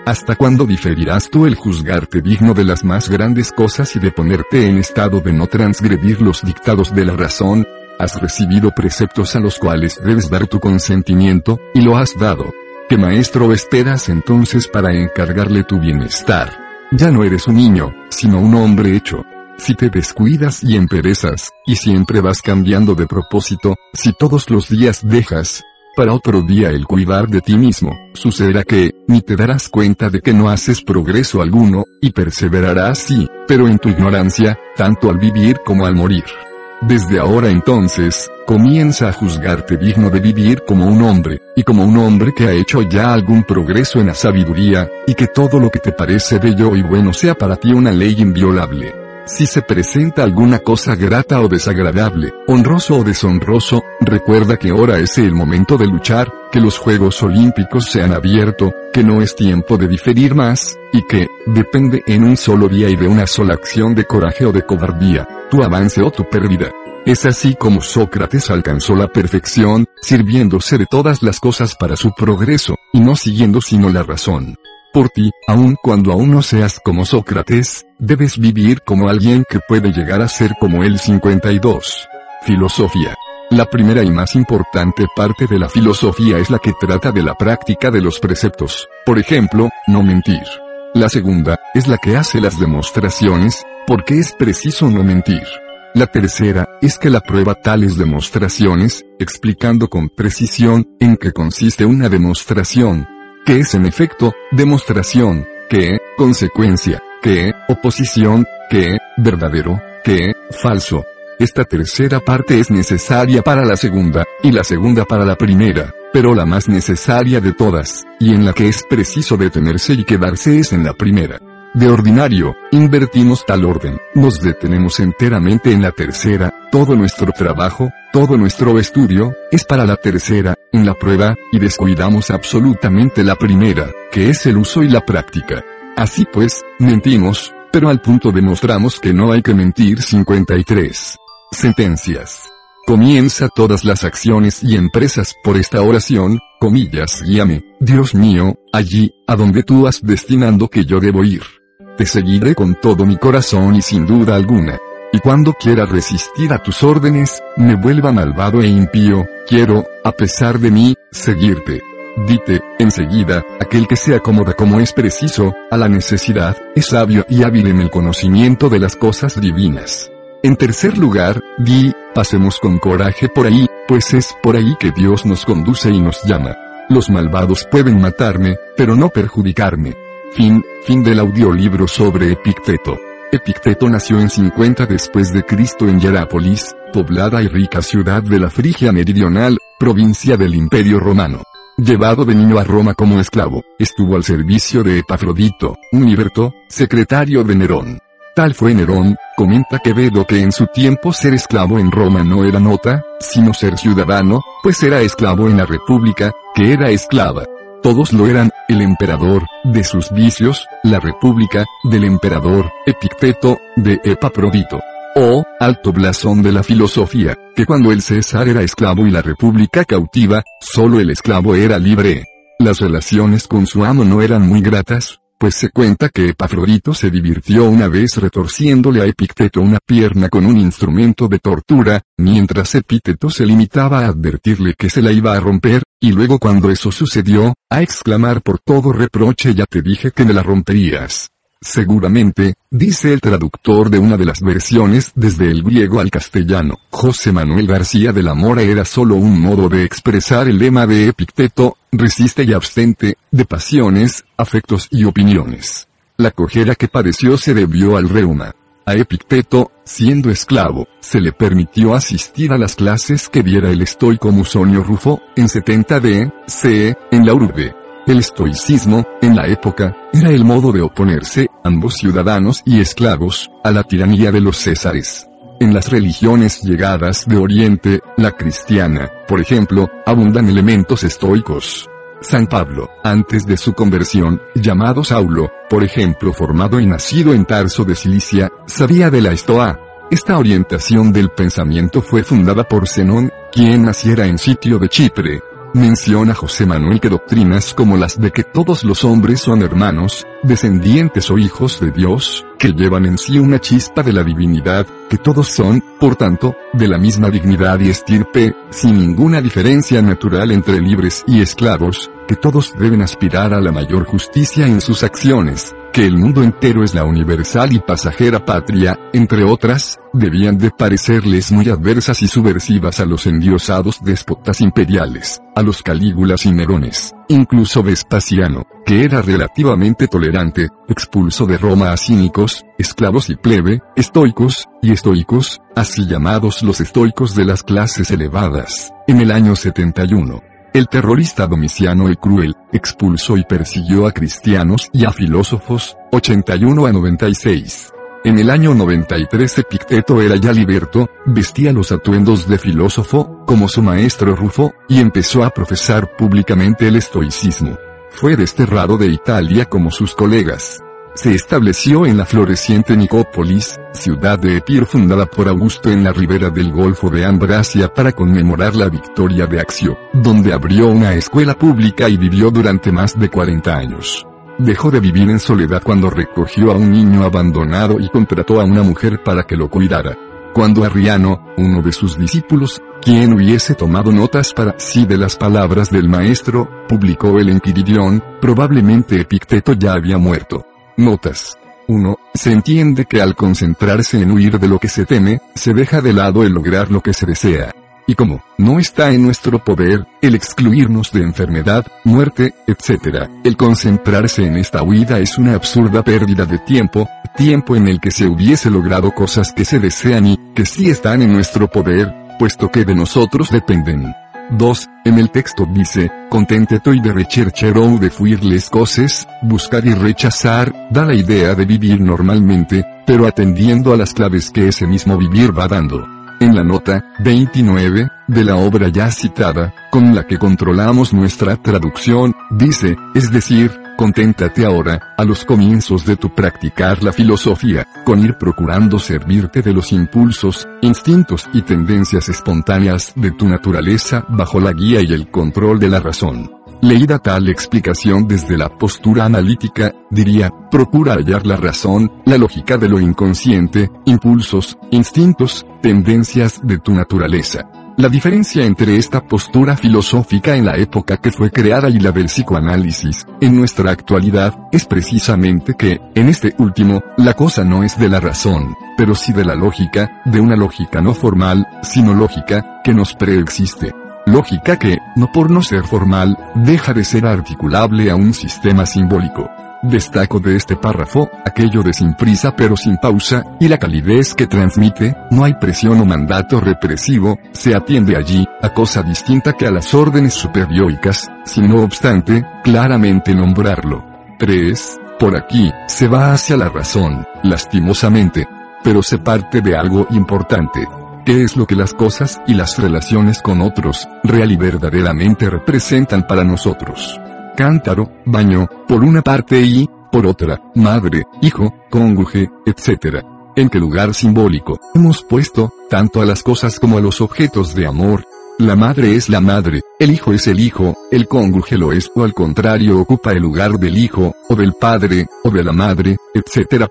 ¿Hasta cuándo diferirás tú el juzgarte digno de las más grandes cosas y de ponerte en estado de no transgredir los dictados de la razón? Has recibido preceptos a los cuales debes dar tu consentimiento, y lo has dado. ¿Qué maestro esperas entonces para encargarle tu bienestar? Ya no eres un niño, sino un hombre hecho. Si te descuidas y emperezas, y siempre vas cambiando de propósito, si todos los días dejas, para otro día el cuidar de ti mismo, sucederá que, ni te darás cuenta de que no haces progreso alguno, y perseverarás sí, pero en tu ignorancia, tanto al vivir como al morir. Desde ahora entonces, comienza a juzgarte digno de vivir como un hombre, y como un hombre que ha hecho ya algún progreso en la sabiduría, y que todo lo que te parece bello y bueno sea para ti una ley inviolable. Si se presenta alguna cosa grata o desagradable, honroso o deshonroso, recuerda que ahora es el momento de luchar, que los Juegos Olímpicos se han abierto, que no es tiempo de diferir más, y que, depende en un solo día y de una sola acción de coraje o de cobardía, tu avance o tu pérdida. Es así como Sócrates alcanzó la perfección, sirviéndose de todas las cosas para su progreso, y no siguiendo sino la razón por ti, aun cuando aún no seas como Sócrates, debes vivir como alguien que puede llegar a ser como él 52. Filosofía. La primera y más importante parte de la filosofía es la que trata de la práctica de los preceptos, por ejemplo, no mentir. La segunda, es la que hace las demostraciones, porque es preciso no mentir. La tercera, es que la prueba tales demostraciones, explicando con precisión, en qué consiste una demostración, que es en efecto, demostración, que, consecuencia, que, oposición, que, verdadero, que, falso. Esta tercera parte es necesaria para la segunda, y la segunda para la primera, pero la más necesaria de todas, y en la que es preciso detenerse y quedarse es en la primera. De ordinario, invertimos tal orden, nos detenemos enteramente en la tercera, todo nuestro trabajo, todo nuestro estudio, es para la tercera, en la prueba, y descuidamos absolutamente la primera, que es el uso y la práctica. Así pues, mentimos, pero al punto demostramos que no hay que mentir 53. Sentencias. Comienza todas las acciones y empresas por esta oración, comillas, guíame, Dios mío, allí, a donde tú has destinando que yo debo ir. Te seguiré con todo mi corazón y sin duda alguna. Y cuando quiera resistir a tus órdenes, me vuelva malvado e impío, quiero, a pesar de mí, seguirte. Dite, enseguida, aquel que se acomoda como es preciso, a la necesidad, es sabio y hábil en el conocimiento de las cosas divinas. En tercer lugar, di, pasemos con coraje por ahí, pues es por ahí que Dios nos conduce y nos llama. Los malvados pueden matarme, pero no perjudicarme. Fin, fin del audiolibro sobre Epicteto. Epicteto nació en 50 después de Cristo en Hierápolis, poblada y rica ciudad de la Frigia Meridional, provincia del Imperio Romano. Llevado de niño a Roma como esclavo, estuvo al servicio de Epafrodito, un liberto, secretario de Nerón. Tal fue Nerón, comenta Quevedo que en su tiempo ser esclavo en Roma no era nota, sino ser ciudadano, pues era esclavo en la República, que era esclava. Todos lo eran, el emperador, de sus vicios, la república, del emperador, Epicteto, de Epaprodito. O, alto blasón de la filosofía, que cuando el César era esclavo y la república cautiva, solo el esclavo era libre. Las relaciones con su amo no eran muy gratas, pues se cuenta que Epafrodito se divirtió una vez retorciéndole a Epicteto una pierna con un instrumento de tortura, mientras Epicteto se limitaba a advertirle que se la iba a romper, y luego cuando eso sucedió, a exclamar por todo reproche ya te dije que me la romperías. Seguramente, dice el traductor de una de las versiones desde el griego al castellano, José Manuel García de la Mora era solo un modo de expresar el lema de Epicteto, resiste y abstente, de pasiones, afectos y opiniones. La cojera que padeció se debió al reuma. A Epicteto, siendo esclavo, se le permitió asistir a las clases que diera el estoico Musonio Rufo, en 70 d. C. en la urbe. El estoicismo, en la época, era el modo de oponerse, ambos ciudadanos y esclavos, a la tiranía de los césares. En las religiones llegadas de Oriente, la cristiana, por ejemplo, abundan elementos estoicos. San Pablo, antes de su conversión, llamado Saulo, por ejemplo formado y nacido en Tarso de Cilicia, sabía de la estoa. Esta orientación del pensamiento fue fundada por Zenón, quien naciera en sitio de Chipre, Menciona José Manuel que doctrinas como las de que todos los hombres son hermanos, descendientes o hijos de Dios, que llevan en sí una chispa de la divinidad, que todos son, por tanto, de la misma dignidad y estirpe, sin ninguna diferencia natural entre libres y esclavos, que todos deben aspirar a la mayor justicia en sus acciones, que el mundo entero es la universal y pasajera patria, entre otras, debían de parecerles muy adversas y subversivas a los endiosados déspotas imperiales, a los Calígulas y Nerones, incluso Vespasiano, que era relativamente tolerante, expulsó de Roma a cínicos, esclavos y plebe, estoicos, y estoicos, así llamados los estoicos de las clases elevadas, en el año 71. El terrorista Domiciano el Cruel, expulsó y persiguió a cristianos y a filósofos, 81 a 96. En el año 93 Epicteto era ya liberto, vestía los atuendos de filósofo, como su maestro Rufo, y empezó a profesar públicamente el estoicismo. Fue desterrado de Italia como sus colegas se estableció en la floreciente Nicópolis, ciudad de Epiro fundada por Augusto en la ribera del Golfo de Ambracia para conmemorar la victoria de Axio, donde abrió una escuela pública y vivió durante más de 40 años. Dejó de vivir en soledad cuando recogió a un niño abandonado y contrató a una mujer para que lo cuidara. Cuando Arriano, uno de sus discípulos, quien hubiese tomado notas para sí de las palabras del maestro, publicó el Enquiridión, probablemente Epicteto ya había muerto. Notas. 1. Se entiende que al concentrarse en huir de lo que se teme, se deja de lado el lograr lo que se desea. Y como, no está en nuestro poder, el excluirnos de enfermedad, muerte, etc., el concentrarse en esta huida es una absurda pérdida de tiempo, tiempo en el que se hubiese logrado cosas que se desean y, que sí están en nuestro poder, puesto que de nosotros dependen. 2. En el texto dice, conténtate y de rechercher ou de fuir les cosas, buscar y rechazar, da la idea de vivir normalmente, pero atendiendo a las claves que ese mismo vivir va dando. En la nota 29 de la obra ya citada, con la que controlamos nuestra traducción, dice, es decir, Conténtate ahora, a los comienzos de tu practicar la filosofía, con ir procurando servirte de los impulsos, instintos y tendencias espontáneas de tu naturaleza bajo la guía y el control de la razón. Leída tal explicación desde la postura analítica, diría, procura hallar la razón, la lógica de lo inconsciente, impulsos, instintos, tendencias de tu naturaleza. La diferencia entre esta postura filosófica en la época que fue creada y la del psicoanálisis, en nuestra actualidad, es precisamente que, en este último, la cosa no es de la razón, pero sí de la lógica, de una lógica no formal, sino lógica, que nos preexiste. Lógica que, no por no ser formal, deja de ser articulable a un sistema simbólico. Destaco de este párrafo, aquello de sin prisa pero sin pausa, y la calidez que transmite, no hay presión o mandato represivo, se atiende allí, a cosa distinta que a las órdenes superióricas, sin no obstante, claramente nombrarlo. 3. Por aquí, se va hacia la razón, lastimosamente. Pero se parte de algo importante. ¿Qué es lo que las cosas y las relaciones con otros, real y verdaderamente representan para nosotros? cántaro, baño, por una parte y, por otra, madre, hijo, cónyuge, etc. ¿En qué lugar simbólico hemos puesto, tanto a las cosas como a los objetos de amor? La madre es la madre, el hijo es el hijo, el cónyuge lo es o al contrario ocupa el lugar del hijo, o del padre, o de la madre, etc.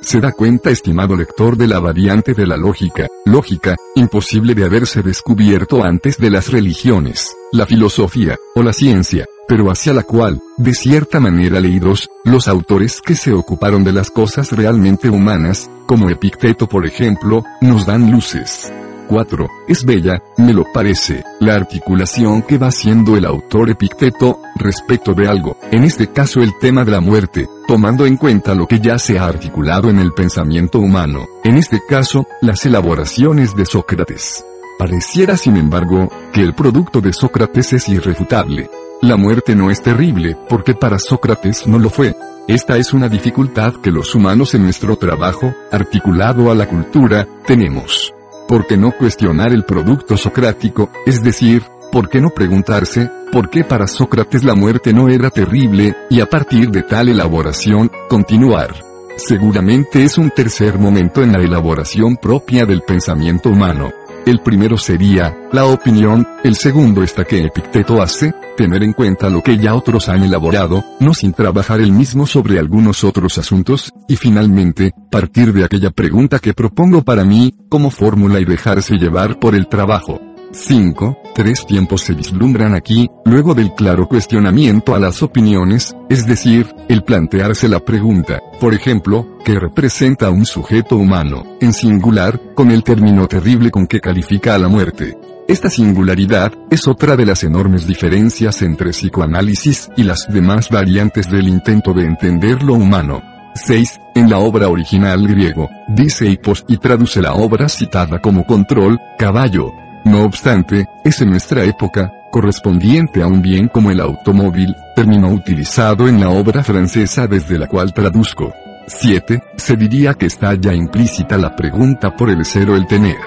Se da cuenta, estimado lector, de la variante de la lógica, lógica, imposible de haberse descubierto antes de las religiones, la filosofía, o la ciencia, pero hacia la cual, de cierta manera leídos, los autores que se ocuparon de las cosas realmente humanas, como Epicteto por ejemplo, nos dan luces. 4. Es bella, me lo parece, la articulación que va haciendo el autor Epicteto, respecto de algo, en este caso el tema de la muerte, tomando en cuenta lo que ya se ha articulado en el pensamiento humano, en este caso, las elaboraciones de Sócrates. Pareciera sin embargo, que el producto de Sócrates es irrefutable. La muerte no es terrible, porque para Sócrates no lo fue. Esta es una dificultad que los humanos en nuestro trabajo, articulado a la cultura, tenemos. ¿Por qué no cuestionar el producto socrático, es decir, por qué no preguntarse, por qué para Sócrates la muerte no era terrible, y a partir de tal elaboración, continuar? Seguramente es un tercer momento en la elaboración propia del pensamiento humano. El primero sería, la opinión, el segundo está que Epicteto hace, tener en cuenta lo que ya otros han elaborado, no sin trabajar el mismo sobre algunos otros asuntos, y finalmente, partir de aquella pregunta que propongo para mí, como fórmula y dejarse llevar por el trabajo. 5. Tres tiempos se vislumbran aquí, luego del claro cuestionamiento a las opiniones, es decir, el plantearse la pregunta, por ejemplo, ¿qué representa un sujeto humano, en singular, con el término terrible con que califica a la muerte. Esta singularidad, es otra de las enormes diferencias entre psicoanálisis y las demás variantes del intento de entender lo humano. 6. En la obra original griego, dice Hipos y traduce la obra citada como control, caballo. No obstante, es en nuestra época, correspondiente a un bien como el automóvil, término utilizado en la obra francesa desde la cual traduzco. 7. Se diría que está ya implícita la pregunta por el ser o el tener.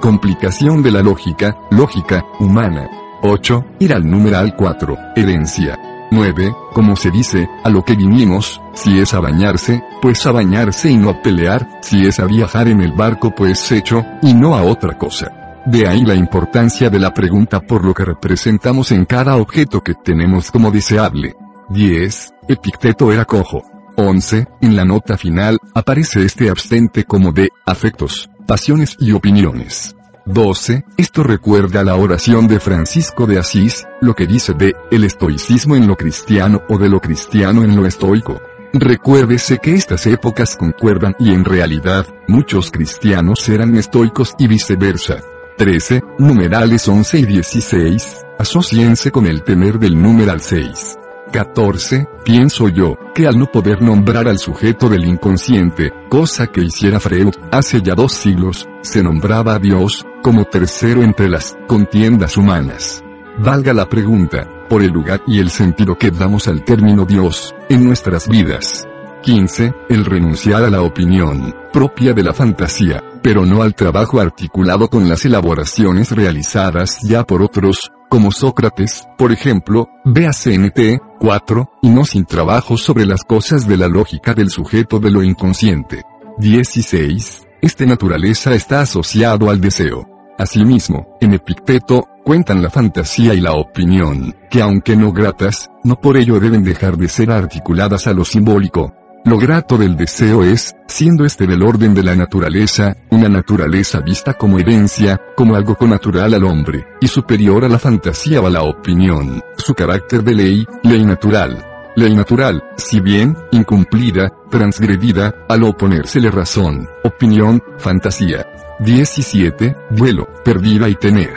Complicación de la lógica, lógica, humana. 8. Ir al numeral 4, herencia. 9. Como se dice, a lo que vinimos, si es a bañarse, pues a bañarse y no a pelear, si es a viajar en el barco pues hecho, y no a otra cosa. De ahí la importancia de la pregunta por lo que representamos en cada objeto que tenemos como deseable. 10. Epicteto era cojo. 11. En la nota final, aparece este abstente como de, afectos pasiones y opiniones. 12. Esto recuerda la oración de Francisco de Asís, lo que dice de, el estoicismo en lo cristiano o de lo cristiano en lo estoico. Recuérdese que estas épocas concuerdan y en realidad, muchos cristianos eran estoicos y viceversa. 13. Numerales 11 y 16, asociense con el tener del numeral 6. 14. Pienso yo, que al no poder nombrar al sujeto del inconsciente, cosa que hiciera Freud, hace ya dos siglos, se nombraba a Dios, como tercero entre las contiendas humanas. Valga la pregunta, por el lugar y el sentido que damos al término Dios, en nuestras vidas. 15. El renunciar a la opinión, propia de la fantasía, pero no al trabajo articulado con las elaboraciones realizadas ya por otros, como Sócrates, por ejemplo, vea CNT, 4, y no sin trabajo sobre las cosas de la lógica del sujeto de lo inconsciente. 16. Este naturaleza está asociado al deseo. Asimismo, en Epicteto, cuentan la fantasía y la opinión, que aunque no gratas, no por ello deben dejar de ser articuladas a lo simbólico, lo grato del deseo es, siendo este del orden de la naturaleza, una naturaleza vista como herencia, como algo connatural al hombre, y superior a la fantasía o a la opinión, su carácter de ley, ley natural. Ley natural, si bien, incumplida, transgredida, al oponérsele razón, opinión, fantasía. 17, duelo, perdida y tener.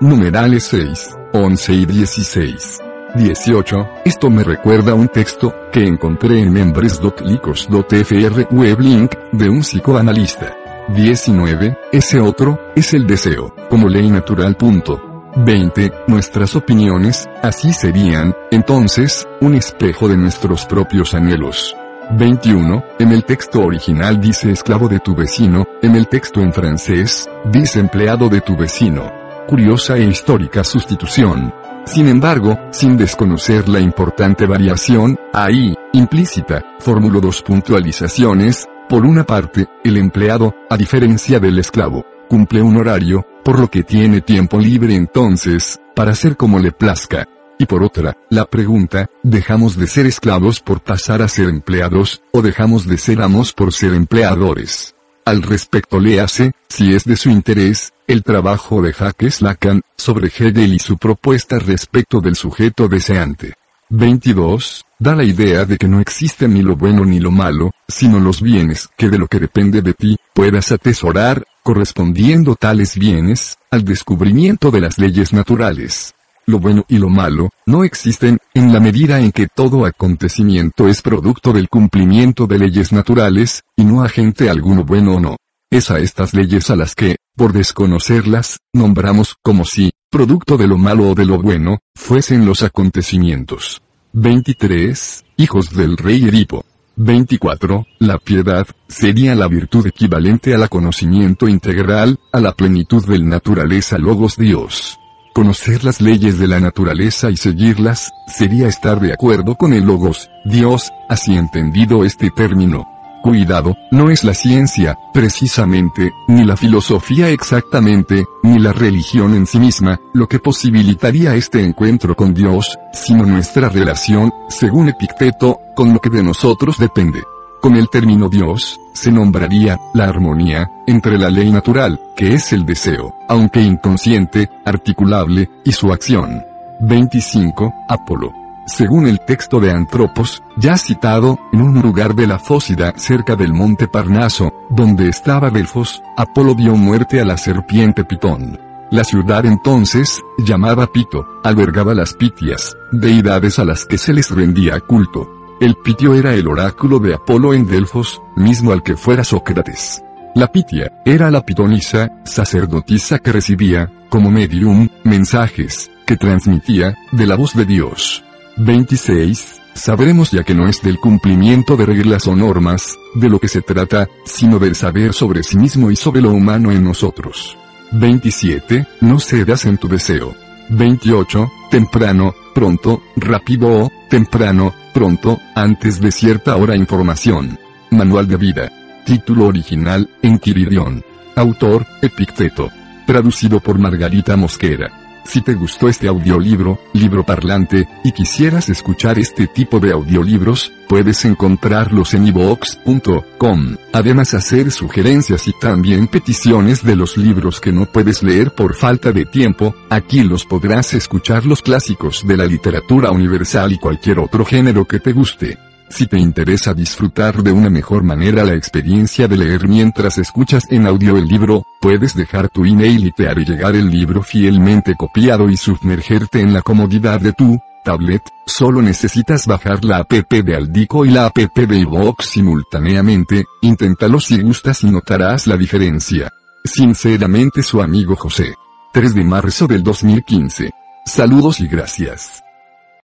Numerales 6, 11 y 16. 18. Esto me recuerda un texto que encontré en members.licos.fr weblink de un psicoanalista. 19. Ese otro es el deseo, como ley natural. Punto. 20. Nuestras opiniones, así serían, entonces, un espejo de nuestros propios anhelos. 21. En el texto original dice esclavo de tu vecino, en el texto en francés, dice empleado de tu vecino. Curiosa e histórica sustitución. Sin embargo, sin desconocer la importante variación, ahí, implícita, formulo dos puntualizaciones, por una parte, el empleado, a diferencia del esclavo, cumple un horario, por lo que tiene tiempo libre entonces, para hacer como le plazca. Y por otra, la pregunta, ¿dejamos de ser esclavos por pasar a ser empleados, o dejamos de ser amos por ser empleadores? Al respecto léase, si es de su interés, el trabajo de Jacques Lacan, sobre Hegel y su propuesta respecto del sujeto deseante. 22. Da la idea de que no existe ni lo bueno ni lo malo, sino los bienes que de lo que depende de ti, puedas atesorar, correspondiendo tales bienes, al descubrimiento de las leyes naturales lo bueno y lo malo, no existen, en la medida en que todo acontecimiento es producto del cumplimiento de leyes naturales, y no agente alguno bueno o no. Es a estas leyes a las que, por desconocerlas, nombramos como si, producto de lo malo o de lo bueno, fuesen los acontecimientos. 23. Hijos del rey Edipo. 24. La piedad, sería la virtud equivalente a la conocimiento integral, a la plenitud del naturaleza logos Dios. Conocer las leyes de la naturaleza y seguirlas, sería estar de acuerdo con el logos, Dios, así entendido este término. Cuidado, no es la ciencia, precisamente, ni la filosofía exactamente, ni la religión en sí misma, lo que posibilitaría este encuentro con Dios, sino nuestra relación, según Epicteto, con lo que de nosotros depende. Con el término Dios, se nombraría, la armonía, entre la ley natural, que es el deseo, aunque inconsciente, articulable, y su acción. 25. Apolo. Según el texto de Antropos, ya citado, en un lugar de la Fósida cerca del monte Parnaso, donde estaba Delfos, Apolo dio muerte a la serpiente Pitón. La ciudad entonces, llamada Pito, albergaba las Pitias, deidades a las que se les rendía culto. El pitio era el oráculo de Apolo en Delfos, mismo al que fuera Sócrates. La pitia, era la pitonisa, sacerdotisa que recibía, como medium, mensajes, que transmitía, de la voz de Dios. 26. Sabremos ya que no es del cumplimiento de reglas o normas, de lo que se trata, sino del saber sobre sí mismo y sobre lo humano en nosotros. 27. No cedas en tu deseo. 28. Temprano, pronto, rápido o, temprano, pronto, antes de cierta hora información. Manual de vida. Título original, Enquiridión. Autor, Epicteto. Traducido por Margarita Mosquera. Si te gustó este audiolibro, libro parlante, y quisieras escuchar este tipo de audiolibros, puedes encontrarlos en iVoox.com. Además hacer sugerencias y también peticiones de los libros que no puedes leer por falta de tiempo, aquí los podrás escuchar los clásicos de la literatura universal y cualquier otro género que te guste. Si te interesa disfrutar de una mejor manera la experiencia de leer mientras escuchas en audio el libro, puedes dejar tu email y te haré llegar el libro fielmente copiado y sumergerte en la comodidad de tu tablet, solo necesitas bajar la app de Aldico y la app de iVoox simultáneamente, inténtalo si gustas y notarás la diferencia. Sinceramente su amigo José. 3 de marzo del 2015. Saludos y gracias.